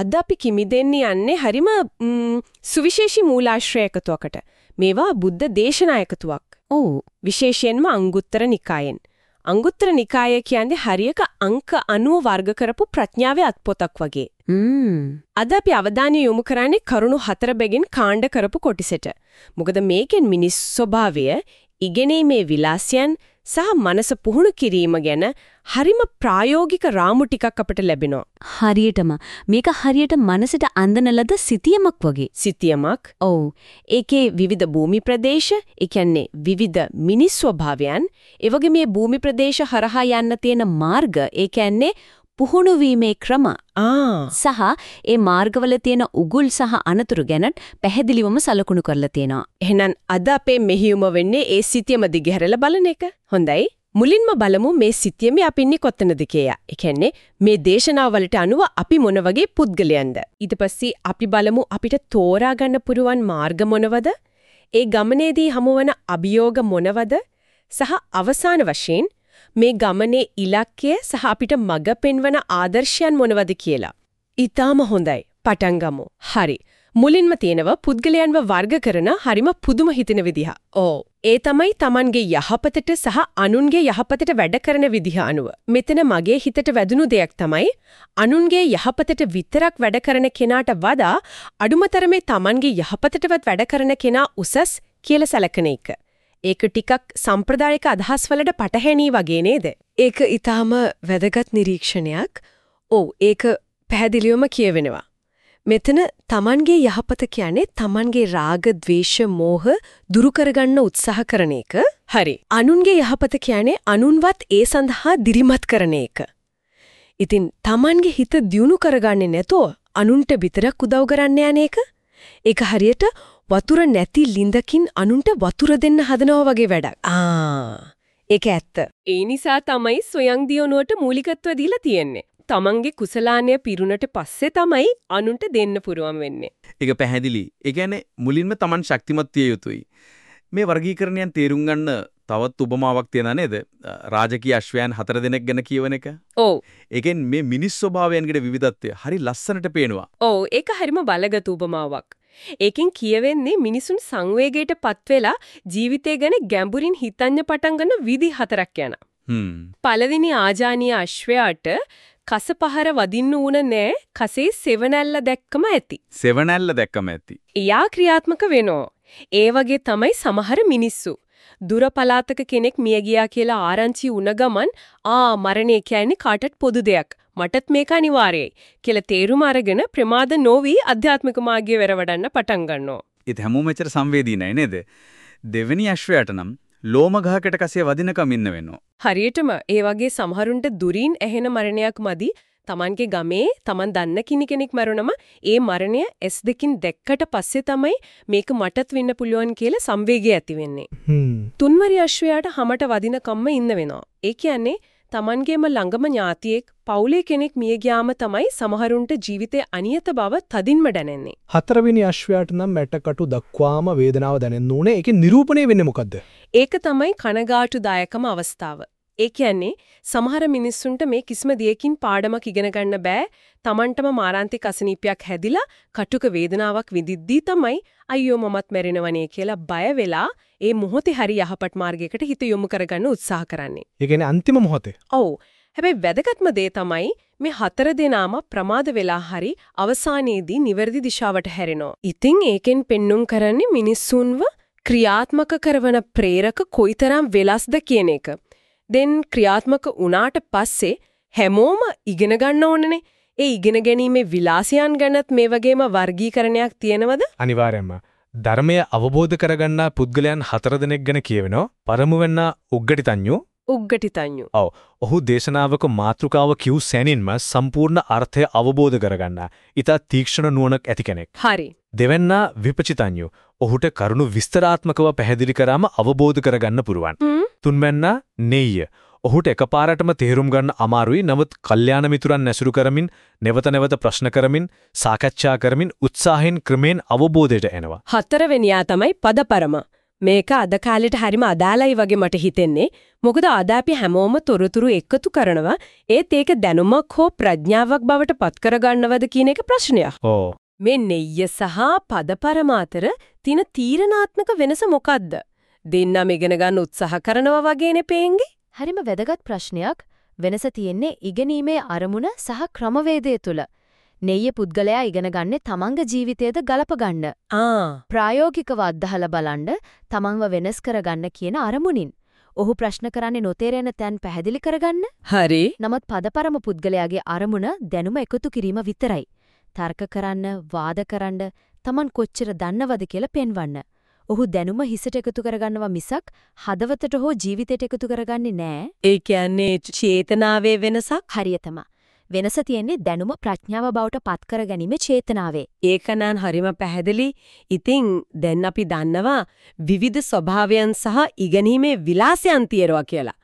අද අපි කිමිදෙන්නේ යන්නේ හරිම සුවිශේෂී මූලාශ්‍රය එකතුවකට. මේවා බුද්ධ දේශනා එකතුවක්. ඔව් විශේෂයෙන්ම අංගුත්තර නිකායෙන්. අංගුත්තර නිකාය කියන්නේ හරියක අංක 90 වර්ග කරපු ප්‍රඥාවේ අත්පොතක් වගේ. අද අපි අවධානය යොමු කරන්නේ කරුණු හතර බැගින් කාණ්ඩ කරපු කොටිසෙට. මොකද මේකෙන් මිනිස් ස්වභාවය, ඉගෙනීමේ විලාසයන් සහ මනස පුහුණු කිරීම ගැන හරිම ප්‍රායෝගික රාමු ටිකක් අපිට ලැබෙනවා. හරියටම මේක හරියට මනසට අඳන ලද සිතියමක් වගේ. සිතියමක් ඔව් ඒකේ විවිධ භූමි ප්‍රදේශ, ඒ කියන්නේ විවිධ මිනිස් ස්වභාවයන්, ඒ මේ භූමි ප්‍රදේශ හරහා යන්න තියෙන මාර්ග, ඒ කියන්නේ පුහුණු වීමේ ක්‍රම සහ ඒ මාර්ගවල තියෙන උගුල් සහ අනතුරු ගැන පැහැදිලිවම සලකුණු කරලා තියෙනවා. එහෙනම් අද අපේ මෙහියුම වෙන්නේ ඒ සිතියම දිගහැරලා බලන එක. හොඳයි. මුලින්ම බලමු මේ සිතියමේ අපි ඉන්නේ කොතනද කියලා. ඒ කියන්නේ මේ දේශනාවලට අනුව අපි මොන වගේ පුද්ගලයන්ද? ඊට පස්සේ අපි බලමු අපිට තෝරා ගන්න පුරුවන් මාර්ග මොනවද? ඒ ගමනේදී හමුවන අභියෝග මොනවද? සහ අවසාන වශයෙන් මේ ගමනේ ඉලක්කය සහ අපිට මඟ පෙන්වන ආදර්ශයන් මොනවද කියලා. ඊටාම හොඳයි. පටන් ගමු. හරි. මුලින්ම තියෙනවා පුද්ගලයන්ව වර්ග කරන හරිම පුදුම හිතෙන විදිහ. ඕ. ඒ තමයි Tamanගේ යහපතට සහ අනුන්ගේ යහපතට වැඩ කරන විදිහ අනුව. මෙතන මගේ හිතට වැදුණු දෙයක් තමයි අනුන්ගේ යහපතට විතරක් වැඩ කරන කෙනාට වඩා අඩුමතරමේ Tamanගේ යහපතටවත් වැඩ කරන කෙනා උසස් කියලා සැලකන එක. ඒක ටිකක් සම්ප්‍රදායික අදහස් වලට පටහැනී වගේ නේද? ඒක ඊටාම වැදගත් නිරීක්ෂණයක්. ඔව් ඒක පැහැදිලිවම කියවෙනවා. මෙතන Tamanගේ යහපත කියන්නේ Tamanගේ රාග, ద్వේෂ, මෝහ දුරු කරගන්න උත්සාහ කරන එක. හරි. අනුන්ගේ යහපත කියන්නේ අනුන්වත් ඒ සඳහා දිරිමත් කරන එක. ඉතින් Tamanගේ හිත දියුණු කරගන්නේ නැතෝ අනුන්ට විතරක් උදව් කරන්න යන එක? ඒක හරියට වතුර නැති ලිඳකින් අනුන්ට වතුර දෙන්න හදනවා වගේ වැඩක්. ආ ඒක ඇත්ත. ඒ නිසා තමයි සොයන් දියුණුවට මූලිකත්ව දීලා තියෙන්නේ. තමන්ගේ කුසලානය පිරුණට පස්සේ තමයි අනුන්ට දෙන්න පුරුවන් වෙන්නේ. ඒක පැහැදිලි. ඒ කියන්නේ මුලින්ම Taman ශක්තිමත් විය යුතුයි. මේ වර්ගීකරණයන් තේරුම් ගන්න තවත් උපමාවක් තියෙනා නේද? රාජකීය අශ්වයන් හතර දෙනෙක් ගැන කියවන එක. ඔව්. ඒකෙන් මේ මිනිස් ස්වභාවයන්ගේ විවිධත්වය හරි ලස්සනට පේනවා. ඔව් ඒක හරිම බලගත් උපමාවක්. ඒකෙන් කියවෙන්නේ මිනිසුන් සංවේගයට පත් වෙලා ජීවිතය ගැන ගැඹුරින් හිතන්න පටන් ගන්න විදි හතරක් යන. හ්ම්. පළවෙනි ආජානීය අශ්වයාට කස පහර වදින්න උන නෑ කසේ සෙවණැල්ල දැක්කම ඇති. සෙවණැල්ල දැක්කම ඇති. එයා ක්‍රියාත්මක වෙනෝ. ඒ වගේ තමයි සමහර මිනිස්සු. දුර පළාතක කෙනෙක් මිය ගියා කියලා ආරංචි වුණ ගමන් ආ මරණය කියන්නේ කාටත් පොදු දෙයක්. මටත් මේක අනිවාර්යයි කියලා තේරුම අරගෙන ප්‍රමාද නොවි අධ්‍යාත්මික මාර්ගය වෙරවඩන්න පටන් ගන්නවා. ඒත් හැමෝම මෙච්චර සංවේදී නැහැ නේද? දෙවෙනි අශ්වයාට නම් ලෝම ගහකට කසිය වදිනකම් ඉන්න වෙනවා. හරියටම ඒ වගේ සමහරුන්ට දුරින් ඇහෙන මරණයක් මදි Tamanගේ ගමේ Taman දන්න කිනි කෙනෙක් මරුණම ඒ මරණය S2කින් දැක්කට පස්සේ තමයි මේක මටත් වෙන්න පුළුවන් කියලා සංවේගය ඇති වෙන්නේ. තුන්වරි අශ්වයාට හැමට වදින කම්ම ඉන්න වෙනවා. ඒ කියන්නේ Tamanගේම ළඟම ඥාතියෙක් පවුලේ කෙනෙක් මිය ගියාම තමයි සමහරුන්ට ජීවිතයේ අනියත බව තදින්ම දැනෙන්නේ. හතරවෙනි අශ්වයාට නම් මැටකටු දක්වාම වේදනාව දැනෙන්න ඕනේ. ඒකේ නිරූපණය වෙන්නේ මොකද්ද? ඒක තමයි කනගාටුදායකම අවස්ථාව. ඒ කියන්නේ සමහර මිනිස්සුන්ට මේ කිසිම දෙයකින් පාඩමක් ඉගෙන ගන්න බෑ. Tamanටම මාරාන්තික අසනීපයක් හැදිලා කටුක වේදනාවක් විඳිද්දී තමයි අයියෝ මමත් මැරෙනවනේ කියලා බය වෙලා ඒ මොහොතේ හරි යහපත් මාර්ගයකට හිත යොමු කරගන්න උත්සාහ කරන්නේ. ඒ කියන්නේ අන්තිම මොහොතේ. ඔව්. හැබැයි වැදගත්ම දේ තමයි මේ හතර දෙනාම ප්‍රමාද වෙලා හරි අවසානයේදී නිවැරදි දිශාවට හැරෙනවා. ඉතින් ඒකෙන් පෙන්눔 කරන්නේ මිනිස්සුන්ව ක්‍රියාත්මක කරන ප්‍රේරක කොයිතරම් වෙලස්ද කියන එක. දැන් ක්‍රියාත්මක වුණාට පස්සේ හැමෝම ඉගෙන ගන්න ඕනනේ. ඒ ඉගෙන ගැනීමේ විලාසයන් ගැනත් මේ වගේම වර්ගීකරණයක් තියෙනවද? අනිවාර්යයෙන්ම. ධර්මය අවබෝධ කරගන්නා පුද්ගලයන් හතර දෙනෙක් ගැන කියවෙනවා. පරමවෙන්න උග්ගටිතඤ්ඤු. උග්ගටිතඤ්ඤු. ඔව්. ඔහු දේශනාවක මාතෘකාව කිව් සැනින්ම සම්පූර්ණ අර්ථය අවබෝධ කරගන්න. ඊට තීක්ෂණ නුවණක් ඇති කෙනෙක්. හරි. දෙවැන්න විපචිතඤ්ඤු. ඔහුට කරුණු විස්තරාත්මකව පැහැදිලි කරාම අවබෝධ කරගන්න පුරුවන්. තුන්වැන්න නෙయ్య. ඔහුට එකපාරටම තේරුම් ගන්න අමාරුයි. නමුත් කල්යාණ මිතුරන් නැසුරු කරමින්, නැවත නැවත ප්‍රශ්න කරමින්, සාකච්ඡා කරමින් උත්සාහයෙන් ක්‍රමෙන් අවබෝධයට එනවා. හතරවෙනියා තමයි පදපරම. මේක අද කාලෙට හරිම අදාළයි වගේ මට හිතෙන්නේ. මොකද අද අපි හැමෝම තොරතුරු එකතු කරනවා. ඒත් ඒක දැනුමක් හෝ ප්‍රඥාවක් බවට පත් කරගන්නවද කියන එක ප්‍රශ්නයක්. ඕ මේ නෙය්‍ය සහ පදපරම අතර තියෙන තීරණාත්මක වෙනස මොකද්ද? දෙන්නම ඉගෙන ගන්න උත්සාහ කරනවා වගේනේ පේන්නේ. හරිම වැදගත් ප්‍රශ්නයක්. වෙනස තියෙන්නේ ඉගෙනීමේ අරමුණ සහ ක්‍රමවේදය තුල. නෙయ్య පුද්ගලයා ඉගෙන ගන්නේ තමන්ගේ ජීවිතයද ගලප ගන්න. ආ ප්‍රායෝගිකව අත්දහලා බලන්න තමන්ව වෙනස් කරගන්න කියන අරමුණින්. ඔහු ප්‍රශ්න කරන්නේ නොතේරෙන තැන් පැහැදිලි කරගන්න. හරි. නමුත් පදපරම පුද්ගලයාගේ අරමුණ දැනුම එකතු කිරීම විතරයි. තර්ක කරන්න, වාද කරන්න, තමන් කොච්චර දන්නවද කියලා පෙන්වන්න. ඔහු දැනුම හිසට එකතු කරගන්නවා මිසක් හදවතට හෝ ජීවිතයට එකතු කරගන්නේ නෑ. ඒ කියන්නේ චේතනාවේ වෙනසක්. හරියටම. වෙනස තියෙන්නේ දැනුම ප්‍රඥාව බවට පත් කරගැනීමේ චේතනාවේ. ඒක නම් හරිම පැහැදිලි. ඉතින් දැන් අපි දන්නවා විවිධ ස්වභාවයන් සහ ඉගෙනීමේ විලාසයන් තියෙනවා කියලා.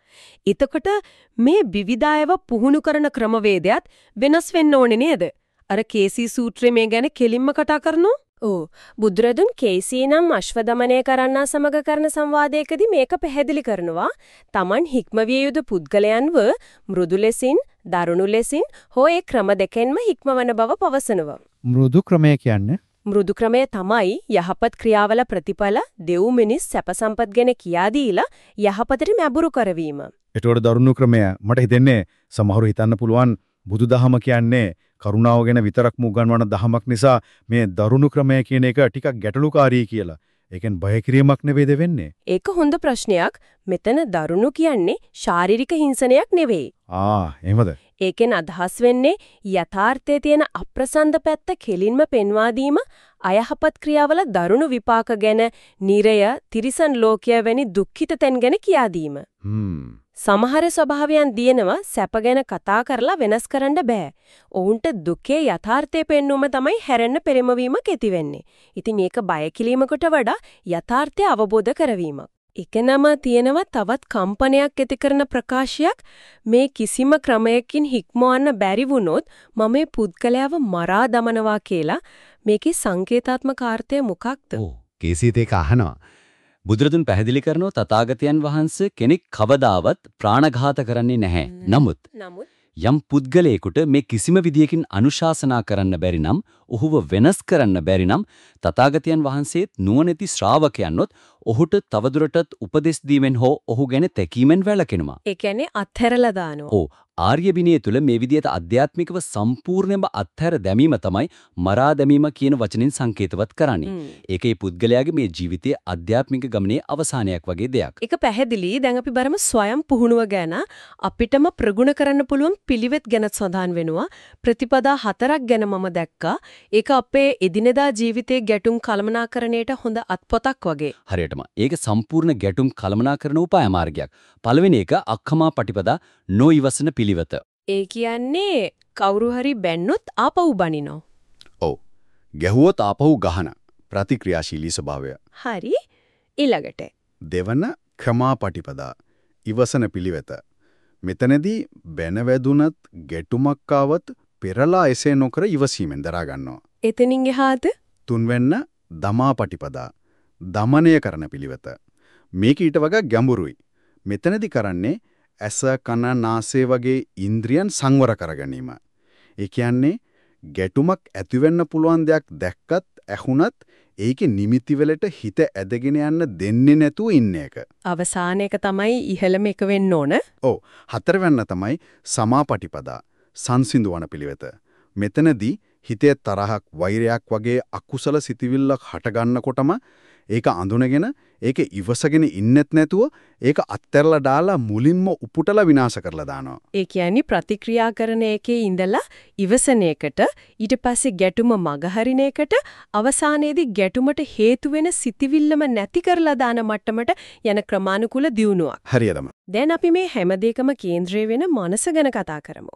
එතකොට මේ විවිධායව පුහුණු කරන ක්‍රමවේදයත් වෙනස් වෙන්න ඕනේ නේද? අර කේසී සූත්‍රය මේ ගැන කෙලින්ම කතා කරනවා. ඔව්. බුදුරදුන් කේසී නම් අශ්ව දමනය කරන්නා සමග කරන සංවාදයකදී මේක පැහැදිලි කරනවා. Taman හික්මවිය යුතු පුද්ගලයන්ව මෘදු ලෙසින්, දරුණු ලෙසින් හෝ ඒ ක්‍රම දෙකෙන්ම හික්මවන බව පවසනවා. මෘදු ක්‍රමය කියන්නේ මෘදු ක්‍රමය තමයි යහපත් ක්‍රියාවල ප්‍රතිඵල දෙව් මිනිස් සැප සම්පත් ගැන කියා දීලා යහපතට මැබුරු කරවීම. ඒතකොට දරුණු ක්‍රමය මට හිතෙන්නේ සමහරු හිතන්න පුළුවන් බුදුදහම කියන්නේ කරුණාව ගැන විතරක්ම උගන්වන දහමක් නිසා මේ දරුණු ක්‍රමය කියන එක ටිකක් ගැටලුකාරී කියලා. ඒකෙන් බය කිරීමක් නෙවෙයිද වෙන්නේ? ඒක හොඳ ප්‍රශ්නයක්. මෙතන දරුණු කියන්නේ ශාරීරික හිංසනයක් නෙවෙයි. ආ එහෙමද? ඒකෙන් අදහස් වෙන්නේ යථාර්ථයේ තියෙන අප්‍රසන්න පැත්ත කෙලින්ම පෙන්වා අයහපත් ක්‍රියාවල දරුණු විපාක ගැන නිරය තිරිසන් ලෝකය වැනි දුක්ඛිත තැන් ගැන කියා දීම. හ්ම්. සමහර ස්වභාවයන් දිනනවා සැප ගැන කතා කරලා වෙනස් කරන්න බෑ. ඔවුන්ට දුකේ යථාර්ථය පෙන්වුම තමයි හැරෙන්න පෙරමවීමක් ඇති වෙන්නේ. ඉතින් මේක බය කිලීමකට වඩා යථාර්ථය අවබෝධ කරවීමක්. එකනම තියෙනවා තවත් කම්පනයක් ඇති කරන ප්‍රකාශයක් මේ කිසිම ක්‍රමයකින් හික්මවන්න බැරි වුණොත් මම මේ පුද්ගලයාව මරා දමනවා කියලා මේකේ සංකේතාත්මක අර්ථය මොකක්ද? ඔව් කේසීත් ඒක අහනවා. බුදුරදුන් පැහැදිලි කරනෝ තථාගතයන් වහන්සේ කෙනෙක් කවදාවත් ප්‍රාණඝාත කරන්නේ නැහැ. නමුත් යම් පුද්ගලයෙකුට මේ කිසිම විදියකින් අනුශාසනා කරන්න බැරි නම් ඔහුව වෙනස් කරන්න බැරි නම් තථාගතයන් වහන්සේත් නුවණැති ශ්‍රාවකයන්ොත් ඔහුට තවදුරටත් උපදෙස් දීමෙන් හෝ ඔහු ගැන තැකීමෙන් වැළකෙනවා. ඒ කියන්නේ අත්හැරලා දානවා. ඔව් ආර්ය විනය තුල මේ විදියට අධ්‍යාත්මිකව සම්පූර්ණයෙන්ම අත්හැර දැමීම තමයි මරා දැමීම කියන වචනෙන් සංකේතවත් කරන්නේ. ඒකේ පුද්ගලයාගේ මේ ජීවිතයේ අධ්‍යාත්මික ගමනේ අවසානයක් වගේ දෙයක්. ඒක පැහැදිලි. දැන් අපි බරම ස්වයං පුහුණුව ගැන අපිටම ප්‍රගුණ කරන්න පුළුවන් පිළිවෙත් ගැන සඳහන් වෙනවා. ප්‍රතිපදා හතරක් ගැන මම දැක්කා. ඒක අපේ එදිනෙදා ජීවිතයේ ගැටුම් කළමනාකරණයට හොඳ අත්පොතක් වගේ. හරියටම. ඒක සම්පූර්ණ ගැටුම් කළමනාකරන උපාය මාර්ගයක්. පළවෙනි එක අක්ඛමා පටිපදා නොඉවසන පිළිවෙත. ඒ කියන්නේ කවුරු හරි බැන්නොත් ආපහු බනිනෝ. ඔව්. ගැහුවොත් ආපහු ගහන ප්‍රතික්‍රියාශීලී ස්වභාවය. හරි. ඊළඟට දෙවන ක්‍රමාපටිපදා ඉවසන පිළිවෙත. මෙතනදී බැන වැදුනත් ගැටුමක් ආවත් පෙරලා එසේ නොකර ඉවසීමෙන් දරා ගන්නවා. එතනින් එහාට තුන්වෙන්න දමාපටිපදා දමනය කරන පිළිවෙත. මේක ඊට වඩා ගැඹුරුයි. මෙතනදී කරන්නේ ඇස කන නාසය වගේ ඉන්ද්‍රියන් සංවර කර ගැනීම. ඒ කියන්නේ ගැටුමක් ඇති වෙන්න පුළුවන් දෙයක් දැක්කත් ඇහුණත් ඒකේ නිමිති වලට හිත ඇදගෙන යන්න දෙන්නේ නැතුව ඉන්න එක. අවසාන එක තමයි ඉහළම එක වෙන්න ඕන. ඔව් හතරවැන්න තමයි සමාපටිපදා සංසිඳුවන පිළිවෙත. මෙතනදී හිතේ තරහක් වෛරයක් වගේ අකුසල සිතිවිල්ලක් හට ගන්නකොටම ඒක අඳුනගෙන ඒක ඉවසගෙන ඉන්නෙත් නැතුව ඒක අත්හැරලා දාලා මුලින්ම උපුටලා විනාශ කරලා දානවා. ඒ කියන්නේ ප්‍රතික්‍රියා කරන එකේ ඉඳලා ඉවසන එකට ඊට පස්සේ ගැටුම මගහරින එකට අවසානයේදී ගැටුමට හේතු වෙන සිතිවිල්ලම නැති කරලා දාන මට්ටමට යන ක්‍රමානුකූල දියුණුවක්. හරියටම. දැන් අපි මේ හැම දෙයකම කේන්ද්‍රය වෙන මනස ගැන කතා කරමු.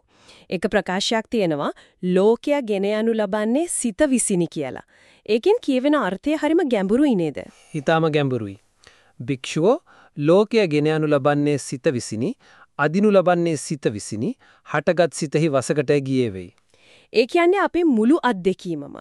එක ප්‍රකාශයක් තියෙනවා ලෝකයා ගෙන යනු ලබන්නේ සිත විසිනි කියලා. ඒකෙන් කියවෙන අර්ථය හරිම ගැඹුරුයි නේද? හිතාම ගැඹුරුයි. භික්ෂුවෝ ලෝකය ගෙන යනු ලබන්නේ සිත විසිනි, අදිනු ලබන්නේ සිත විසිනි, හටගත් සිතෙහි වසකට ගියේ වෙයි. ඒ කියන්නේ අපේ මුළු අත්දැකීමම.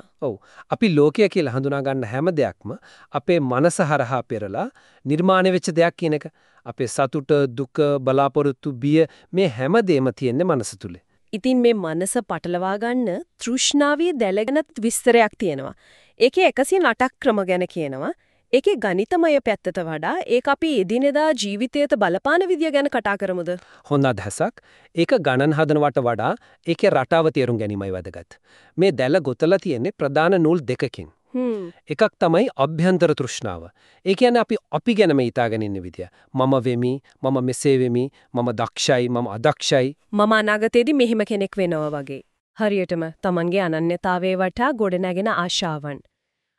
අපි ලෝකය කියලා හඳුනා ගන්න හැම දෙයක්ම අපේ මනස හරහා පෙරලා නිර්මාණය වෙච්ච දෙයක් කියන එක. අපේ සතුට, දුක, බලාපොරොත්තු, බිය මේ හැම දෙයක්ම තියෙන්නේ මනස තුලේ. ඉතින් මේ මනස පටලවා ගන්න තෘෂ්ණාවේ දැලගෙනත් විස්තරයක් තියෙනවා. ඒකේ 108ක් ක්‍රම ගැන කියනවා. ඒකේ ගණිතමය පැත්තට වඩා ඒක අපි එදිනෙදා ජීවිතයට බලපාන විදිය ගැන කතා කරමුද? හොඳ අදහසක්. ඒක ගණන් හදනවට වඩා ඒකේ රටාව තේරුම් ගැනීමයි වැදගත්. මේ දැල ගොතලා තියෙන්නේ ප්‍රධාන නූල් දෙකකින්. හ්ම්. එකක් තමයි අභ්‍යන්තර තෘෂ්ණාව. ඒ කියන්නේ අපි අපි ගැනම හිතාගෙන ඉන්න විදිය. මම වෙමි, මම මෙසේ වෙමි, මම දක්ෂයි, මම අදක්ෂයි. මම අනාගතයේදී මෙහෙම කෙනෙක් වෙනවා වගේ. හරියටම Tamanගේ අනන්‍යතාවයේ වටා ගොඩනැගෙන ආශාවන්.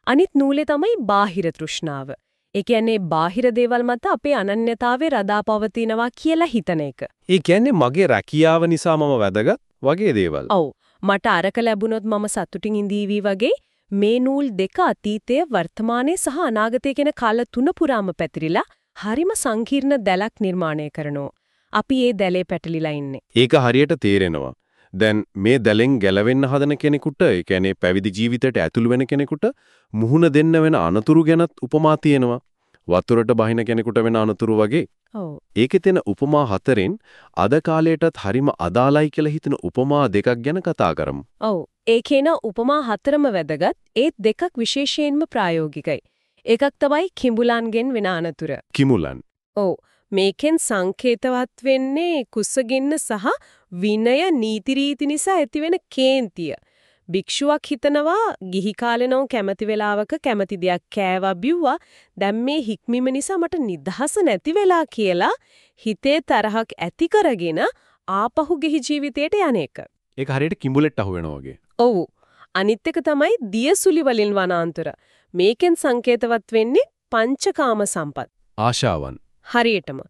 අනිත් නූලේ තමයි බාහිර තෘෂ්ණාව. ඒ කියන්නේ බාහිර දේවල් මත අපේ අනන්‍යතාවය රඳාපවතිනවා කියලා හිතන එක. ඒ කියන්නේ මගේ රැකියාව නිසා මම වැදගත් වගේ දේවල්. ඔව්. මට අරක ලැබුණොත් මම සතුටින් ඉඳීවි වගේ මේ නූල් දෙක අතීතයේ වර්තමානයේ සහ අනාගතයේ කියන කාල තුන පුරාම පැතිරිලා හරිම සංකීර්ණ දැලක් නිර්මාණය කරනවා. අපි ඒ දැලේ පැටලිලා ඉන්නේ. ඒක හරියට තේරෙනවා. දැන් මේ දැලෙන් ගැලවෙන්න හදන කෙනෙකුට, ඒ කියන්නේ පැවිදි ජීවිතයට ඇතුළු වෙන කෙනෙකුට මුහුණ දෙන්න වෙන අනතුරු ගැනත් උපමා තියෙනවා. වතුරට බහින කෙනෙකුට වෙන අනතුරු වගේ. ඔව්. ඒකේ තියෙන උපමා හතරෙන් අද කාලයටත් හරිම අදාළයි කියලා හිතන උපමා දෙකක් ගැන කතා කරමු. ඔව්. ඒකේන උපමා හතරම වැදගත්. ඒත් දෙකක් විශේෂයෙන්ම ප්‍රායෝගිකයි. එකක් තමයි කිඹුලන්ගෙන් වෙන අනතුර. කිමුලන්. ඔව්. මේකෙන් සංකේතවත් වෙන්නේ කුසගින්න සහ විනය නීති රීති නිසා ඇතිවෙන කේන්තිය. භික්ෂුවක් හිතනවා ගිහි කාලේ කැමති වෙලාවක කැමති දෙයක් කෑවා බිව්වා දැන් මේ හික්මිම නිසා මට නිදහස නැති වෙලා කියලා හිතේ තරහක් ඇති කරගෙන ආපහු ගිහි ජීවිතයට යන එක. ඒක හරියට කිඹුලෙට් අහු වෙනවා වගේ. ඔව්. අනිත් එක තමයි දියසුලි වලින් වනාන්තර. මේකෙන් සංකේතවත් වෙන්නේ පංචකාම සම්පත්. ආශාවන්. හරියටම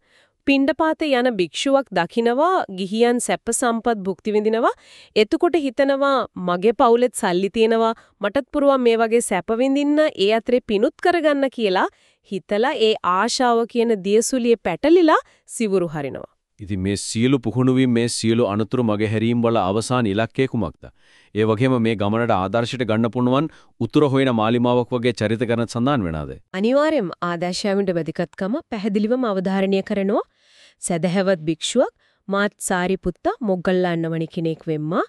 පිණ්ඩපාතේ යන භික්ෂුවක් දකිනවා ගිහියන් සැප සම්පත් භුක්ති විඳිනවා එතකොට හිතනවා මගේ පවුලෙත් සල්ලි තියෙනවා මටත් පුරුවන් මේ වගේ සැප විඳින්න ඒ අතරේ පිනුත් කරගන්න කියලා හිතලා ඒ ආශාව කියන දියසුලියේ පැටලිලා සිවුරු හරිනවා ඉතින් මේ සියලු පුහුණු වීම මේ සියලු අනුතුරු මගේ හැරීම් වල අවසාන ඉලක්කය කුමක්ද? ඒ වගේම මේ ගමනට ආදර්ශයට ගන්න පුණුවන් උතුර හොයන මාලිමාවක් වගේ චරිත කරන සඳහන් වෙනාද? අනිවාර්යයෙන්ම ආදර්ශයන්ට වැදගත්කම පැහැදිලිවම අවධාරණය කරනවා සදහැවත් භික්ෂුවක් මාත් සාරිපුත්ත මොග්ගල්ලාන්නවනි කෙනෙක් වෙම්මා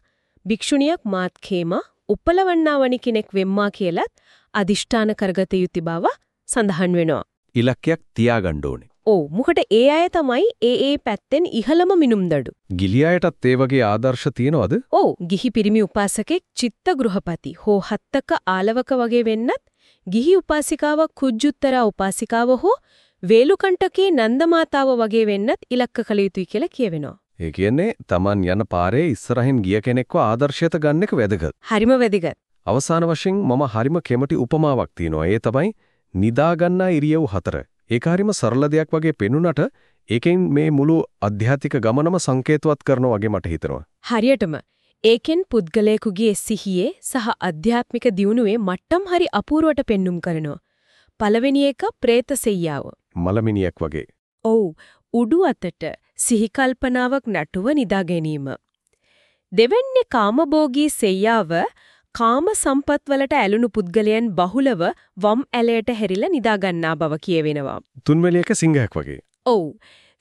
භික්ෂුණියක් මාත් khema උපලවන්නාවනි කෙනෙක් වෙම්මා කියලත් අදිෂ්ඨාන කරගත යුතු බව සඳහන් වෙනවා. ඉලක්කයක් තියාගන්න ඕනේ. ඔව් මොකට ඒ අය තමයි ඒ ඒ පැත්තෙන් ඉහළම මිනුම්දඩු. ගිලියායටත් ඒ වගේ ආදර්ශ තියනවද? ඔව් ගිහි පිරිමි උපාසකෙක් චිත්ත ගෘහපති හෝ හත්තක ආලවක වගේ වෙන්නත් ගිහි උපාසිකාවක් කුජ්ජුත්තර උපාසිකාව හෝ වේලුකණ්ඨකේ නන්දමාතාව වගේ වෙන්නත් ඉලක්ක කළ යුතුයි කියලා කියවෙනවා. ඒ කියන්නේ Taman යන පාරේ ඉස්සරහින් ගිය කෙනෙක්ව ආදර්ශයට ගන්න එක වැදගත්. හරිම වැදගත්. අවසාන වශයෙන් මම හරිම කැමති උපමාවක් තියෙනවා. ඒ තමයි නිදා ගන්නා ඉරියව් හතර. ඒක හරීම සරල දෙයක් වගේ පෙනුනට ඒකෙන් මේ මුළු අධ්‍යාත්මික ගමනම සංකේතවත් කරනවා වගේ මට හිතෙනවා. හරියටම ඒකෙන් පුද්ගලයෙකුගේ සිහියේ සහ අධ්‍යාත්මික දියුණුවේ මට්ටම් හරි අපූර්වට පෙන්눔 කරනවා. පළවෙනි එක പ്രേත සෙයියාව. මලමිනියක් වගේ. ඔව්. උඩු අතට සිහි කල්පනාවක් නටුව නිදා ගැනීම. දෙවෙන්නේ කාමභෝගී සෙයියාව කාම සම්පත් වලට ඇලුණු පුද්ගලයන් බහුලව වම් ඇලයට හැරිලා නිදා ගන්නා බව කියවෙනවා. තුන්වෙනි එක සිංහයක් වගේ. ඔව්.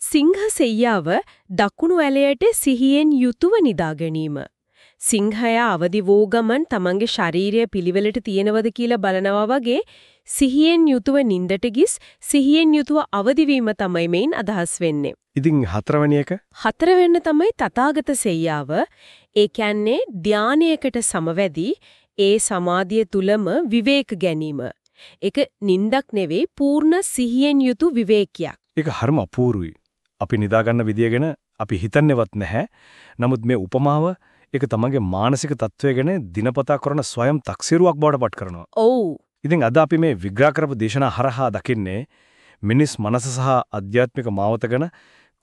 සිංහ සෙයියාව දකුණු ඇලයට සිහියෙන් යුතුව නිදා ගැනීම. සිංහයා අවදි වූ ගමන් තමන්ගේ ශාරීරිය පිළිවෙලට තියෙනවද කියලා බලනවා වගේ සිහියෙන් යුතුව නිින්දට ගිස් සිහියෙන් යුතුව අවදි වීම තමයි මේන් අදහස් වෙන්නේ. ඉතින් හතරවෙනි එක හතරවෙන්න තමයි තථාගත සෙයියාව. ඒ කියන්නේ ධානයකට සමවැදී ඒ සමාධිය තුලම විවේක ගැනීම. ඒක නිින්දක් නෙවෙයි පූර්ණ සිහියෙන් යුතු විවේකයක්. ඒක හරිම අපූර්වයි. අපි නිදාගන්න විදිය ගැන අපි හිතන්නේවත් නැහැ. නමුත් මේ උපමාව ඒක තමන්ගේ මානසික තත්වය ගැන දිනපතා කරන ස්වයං තක්සිරුවක් බවට පත් කරනවා. ඔව්. ඉතින් අද අපි මේ විග්‍රහ කරපු දේශනා හරහා දකින්නේ මිනිස් මනස සහ අධ්‍යාත්මික මාවත ගැන